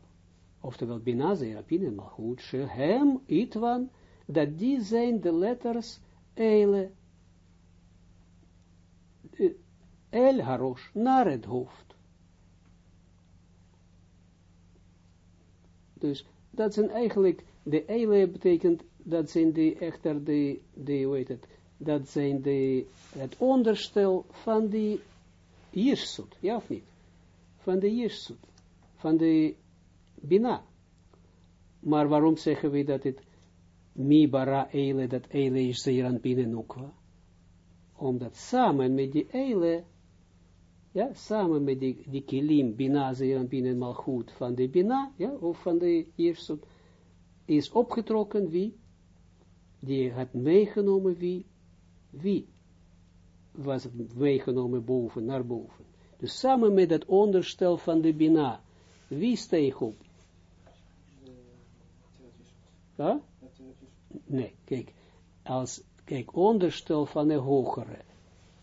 oftewel binazera, pinen malchut, hem itwan, dat die zijn de letters eile, el harosh, naar het hoofd. Dus dat zijn eigenlijk, de eile betekent, dat zijn de, echter de, de heet het, dat zijn de, het onderstel van die Jirsut, ja of niet? Van de Jirsut, van de Bina. Maar waarom zeggen we dat het mi bara eile, dat eile is zeer binnen nukwa? Omdat samen met die eile ja, samen met die, die kilim, bina, zeeran, bin malchut, van de bina, ja, of van de jirsut, is opgetrokken wie? Die had meegenomen wie? Wie? Was meegenomen boven, naar boven. Dus samen met het onderstel van de bina, wie steeg op? Ja? Nee, kijk, als, kijk, onderstel van de hogere,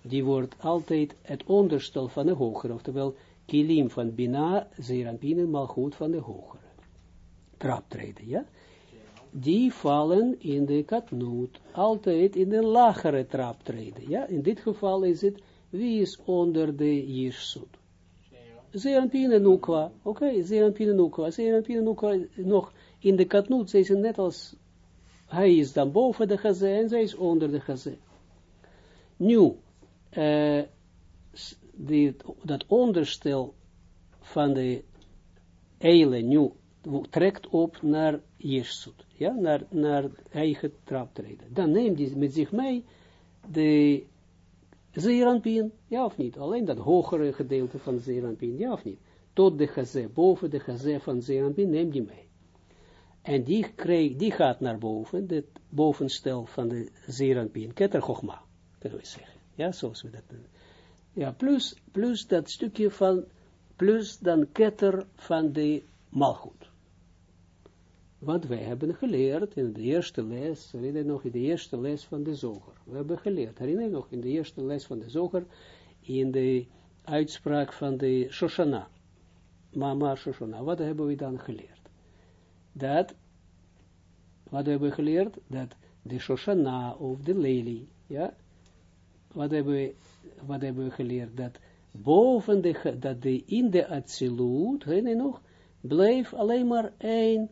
die wordt altijd het onderstel van de hogere, oftewel kilim van Bina, maar goed van de hogere. Traptreden, ja? Die vallen in de katnoot, altijd in de lagere traptreden, ja? In dit geval is het, wie is onder de Jirsut? Zerampine Nukwa, oké, okay, Zerampine Nukwa, Zerampine Nukwa, nog in de katnoot, zij zijn net als, hij is dan boven de gazé en zij is onder de gazé. Nu, uh, die, dat onderstel van de eile nu trekt op naar Jersut, ja, naar, naar eigen traptreden. Dan neemt hij met zich mee de Zeeranpien, ja of niet? Alleen dat hogere gedeelte van Zeeranpien, ja of niet? Tot de gazé, boven de gazé van Zeeranpien neemt hij mee. En die, kreeg, die gaat naar boven, het bovenstel van de Zeeranpien, Keter Chogma, kunnen we zeggen. Ja, zoals we dat doen. Ja, plus, plus dat stukje van, plus dan ketter van de malgoed. Wat wij hebben geleerd in de eerste les, herinner je nog in de eerste les van de zoger. We hebben geleerd, herinner je nog in de eerste les van de zoger, in de uitspraak van de Shoshana. Mama Shoshana, wat hebben we dan geleerd? Dat, wat hebben we geleerd? Dat de Shoshana of de lelie, ja, wat hebben we, wat hebben we geleerd? Dat boven de, dat de in de absolute, weet je nog, bleef alleen maar één,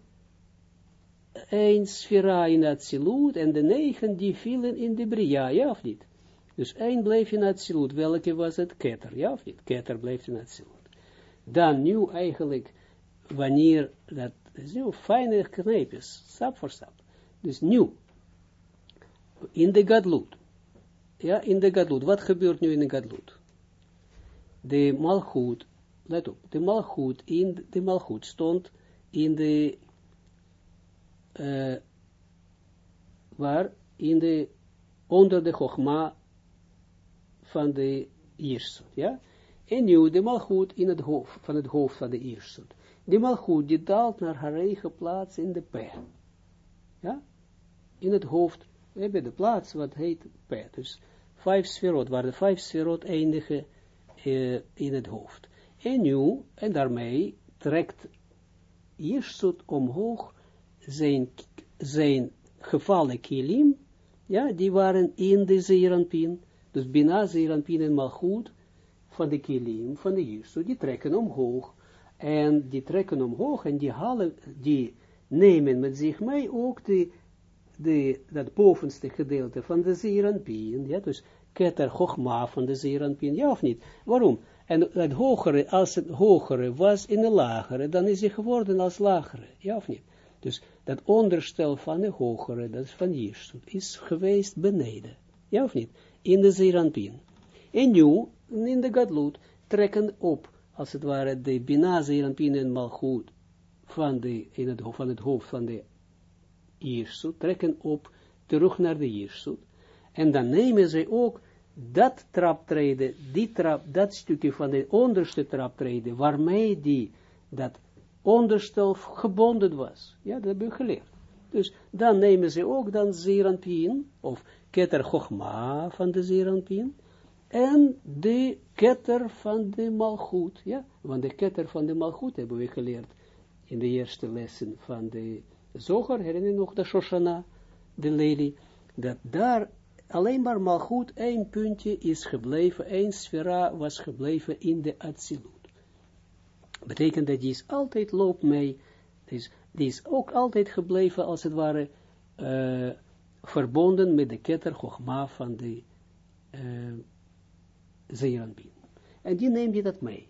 één sfera in absolute en de negen die vielen in de bria, ja of niet? Dus één bleef in absolute, welke was het? Keter, ja of niet? Keter bleef in absolute. Dan nu eigenlijk, wanneer, dat is nu fijne kneepjes, stap voor stap. Dus nu, in de gadlut, ja, in de gadlut. Wat gebeurt nu in de gadlut? De malchut, let op, de malchut, in de malchut stond in de, uh, waar in de, onder de Chogma van de Jirsut, ja. En nu de malgoed in het hoofd, van het hoofd van de Jirsut. De malgoed die daalt naar haar eigen plaats in de P. Ja, in het hoofd, we hebben de plaats wat heet P. Dus vijf sferot, waar de vijf sferot eindigen uh, in het hoofd. En nu, en daarmee trekt Jirsut omhoog zijn, zijn gevallen kilim, ja, die waren in de Zeranpin, dus Bina, Zeranpin en Malchut, van de kilim, van de Jirsut, die trekken omhoog, en die trekken omhoog, en die halen, die nemen met zich mee ook de, de, dat bovenste gedeelte van de Zeranpin, ja, dus Keter Chochma van de Zeranpin, ja of niet? Waarom? En het hogere, als het hogere was in de lagere, dan is hij geworden als lagere, ja of niet? Dus dat onderstel van de hogere, dat is van Jirsut, is geweest beneden, ja of niet? In de Zeranpin. En nu, in de Gadlut, trekken op, als het ware, de Bina Zeranpin en Malchut van, de, in het, van het hoofd van de Jirsut, trekken op, terug naar de Jirsut. En dan nemen ze ook dat traptreden, die trap, dat stukje van de onderste traptreden, waarmee die, dat onderstel gebonden was. Ja, dat hebben we geleerd. Dus dan nemen ze ook dan Zeranpien, of ketter Chochma van de Zeranpien, en de ketter van de Malchut, ja, want de ketter van de Malchut hebben we geleerd in de eerste lessen van de Zoger, herinner je nog de Shoshana, de Lely, dat daar alleen maar Malchut, één puntje is gebleven, één sfera was gebleven in de Atsilut. Betekent dat die is altijd loopt mee, die is ook altijd gebleven, als het ware, uh, verbonden met de ketter Chogma van de uh. En die neemt je dat mee.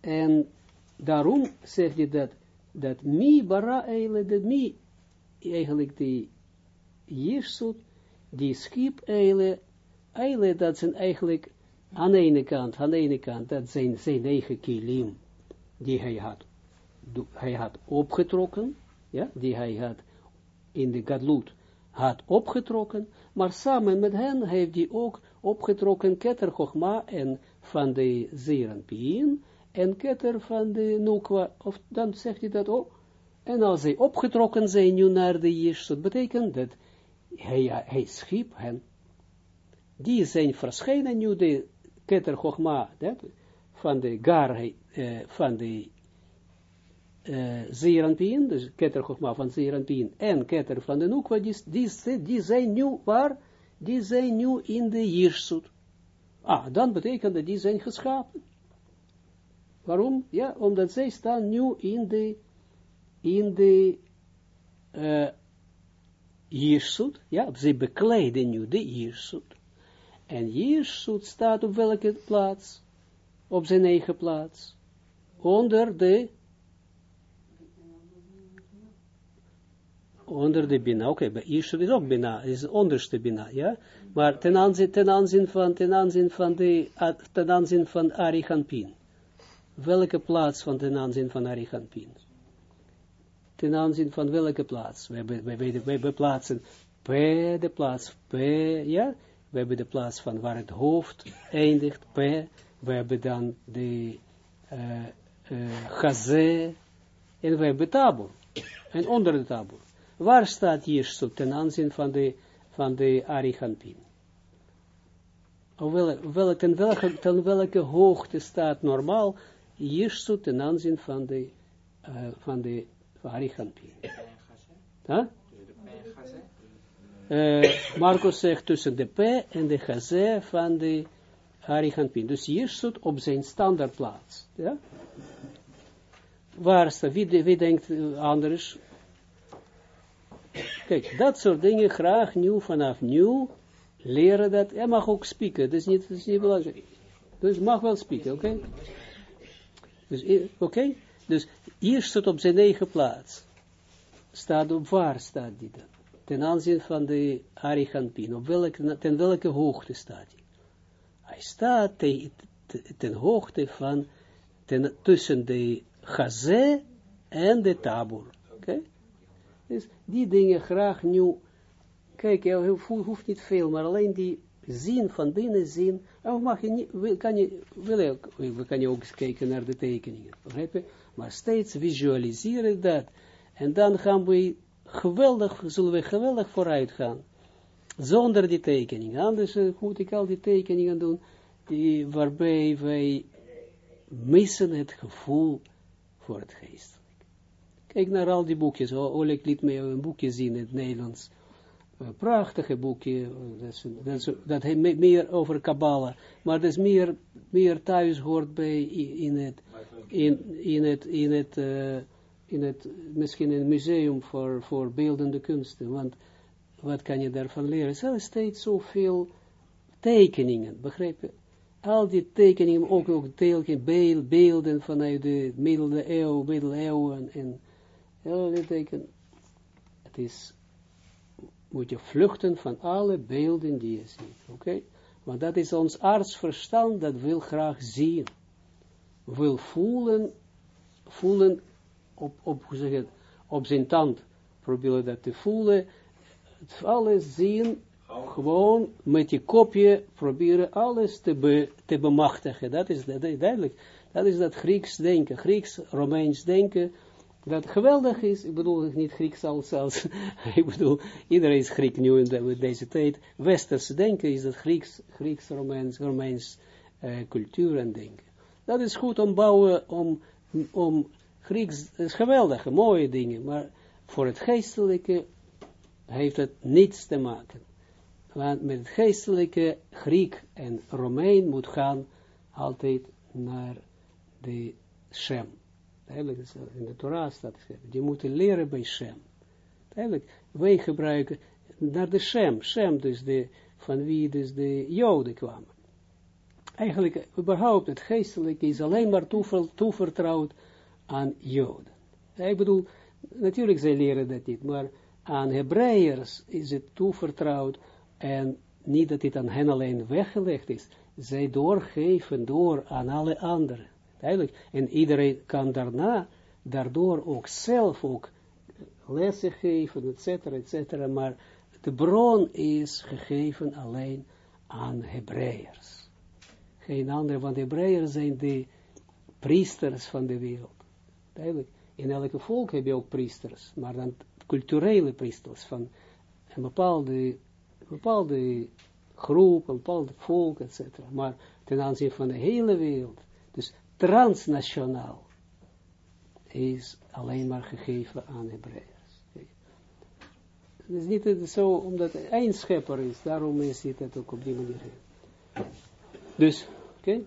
En daarom zeg je dat, dat mi bara eile, dat mi, eigenlijk die Jirsut, die schip eile, eile, dat zijn eigenlijk aan de ene kant, aan ene kant, dat zijn zijn eigen kilim, die hij had, hij had opgetrokken, ja, die hij had in de gadlut, had opgetrokken, maar samen met hen heeft hij ook opgetrokken Chochma en van de Zeranpien en ketter van de Nukwa, of dan zegt hij dat ook, en als zij opgetrokken zijn nu naar de Jirsut, betekent dat hij, hij schiep hen, die zijn verschenen nu de keter Chochma, van de gar, uh, van de uh, dus keter Chochma van Zeranpien en keter van de Nukwa, die, die, die zijn nu waar, die zijn nu in de Jirsut. Ah, dan betekent dat die zijn geschapen. Waarom? Ja, omdat zij staan nu in de, in de uh, Jirsut, ja, ze bekleiden nu de Jirsut. En Jirsut staat op welke plaats? Op zijn eigen plaats. Onder de onder de Bina, oké, okay, Jirsut is ook Bina, is de onderste Bina, ja, maar ten aanzien, ten aanzien van, ten aanzien van de, ten aanzien van Arihanpin. Welke plaats van ten aanzien van Arihanpin? ten aanzien van welke plaats. We hebben, we, plaatsen P, de plaats P, ja, we hebben de plaats van waar het hoofd eindigt, P, we hebben dan de uh, en we hebben tabel, en onder de tabel. Waar staat Jirsut ten aanzien van de, van de Arihanpin? Wel, wel, ten, welke, ten welke hoogte staat normaal Jirsut ten aanzien van de, uh, van de Arichampin. Huh? Uh, Marcus zegt tussen de P en de Gazé van de Arichampin. Dus Jirsut op zijn standaardplaats. Ja? Waar staat, wie, wie denkt anders? Kijk, dat soort dingen graag nieuw vanaf nieuw leren dat. Hij mag ook spieken, dat is niet, dat is niet belangrijk. Dus mag wel spieken, oké? Dus, eh, oké? Dus hier staat op zijn eigen plaats. Staat op waar staat die dan? Ten aanzien van de Arihanpin. Op welke, ten welke hoogte staat hij? Hij staat ten, hoogte van, ten, tussen de Gazé en de Tabor. Oké? Dus die dingen graag nu, kijk, je hoeft niet veel, maar alleen die zien van binnen zien, en mag je niet, kan je, we ook eens kijken naar de tekeningen, begrijp je? Maar steeds visualiseren dat, en dan gaan we geweldig, zullen we geweldig vooruit gaan, zonder die tekeningen. Anders uh, moet ik al die tekeningen doen, die, waarbij wij missen het gevoel voor het geestelijk. Kijk naar al die boekjes. Oleg liet mij een boekje zien in het Nederlands. Een prachtige boekje. Dat, dat, heeft meer over Kabbalah. Maar dat is meer, meer thuis hoort bij in het, in, in het, in het, uh, in het misschien een museum voor, voor beeldende kunsten. Want wat kan je daarvan leren? Er steeds zoveel tekeningen, begrijp je? al die tekeningen, ook, ook tekeningen, beelden vanuit de middeleeuwen, middeleeuwen en die tekenen. Het is, moet je vluchten van alle beelden die je ziet, oké? Want dat is ons artsverstand, dat wil graag zien. Wil voelen, voelen op, op, hoe zeg het, op zijn tand. Proberen dat te voelen, alles zien gewoon met je kopje proberen alles te, be, te bemachtigen. Dat is, dat is duidelijk. Dat is dat Grieks denken, Grieks-Romeins denken, dat geweldig is. Ik bedoel niet Grieks als ik bedoel, iedereen is Griek nu in deze tijd. Westerse denken is dat Grieks, Grieks-Romeins, Romeins uh, cultuur en denken. Dat is goed om bouwen, om, om Grieks, is geweldige, mooie dingen, maar voor het geestelijke heeft het niets te maken. Want met het geestelijke Griek en Romein moet gaan altijd naar de Shem. Eigenlijk in de Torah staat geschreven. Die moeten leren bij Shem. Eigenlijk, wij gebruiken naar de Shem. Shem, dus de, van wie dus de Joden kwamen. Eigenlijk, überhaupt, het geestelijke is alleen maar toevertrouwd aan Joden. Ik bedoel, natuurlijk zij leren dat niet, maar aan Hebreërs is het toevertrouwd en niet dat dit aan hen alleen weggelegd is, zij doorgeven door aan alle anderen. Eigenlijk, en iedereen kan daarna, daardoor ook zelf ook lessen geven, et cetera, et cetera, maar de bron is gegeven alleen aan Hebreërs. Geen andere, want Hebreërs zijn de priesters van de wereld. Duidelijk, in elke volk heb je ook priesters, maar dan culturele priesters van een bepaalde bepaalde groep, een bepaald volk, etc. Maar ten aanzien van de hele wereld, transnationaal, is alleen maar gegeven aan Hebreërs. Het is niet zo, omdat hij een schepper is, daarom is het ook op die manier. Dus, oké,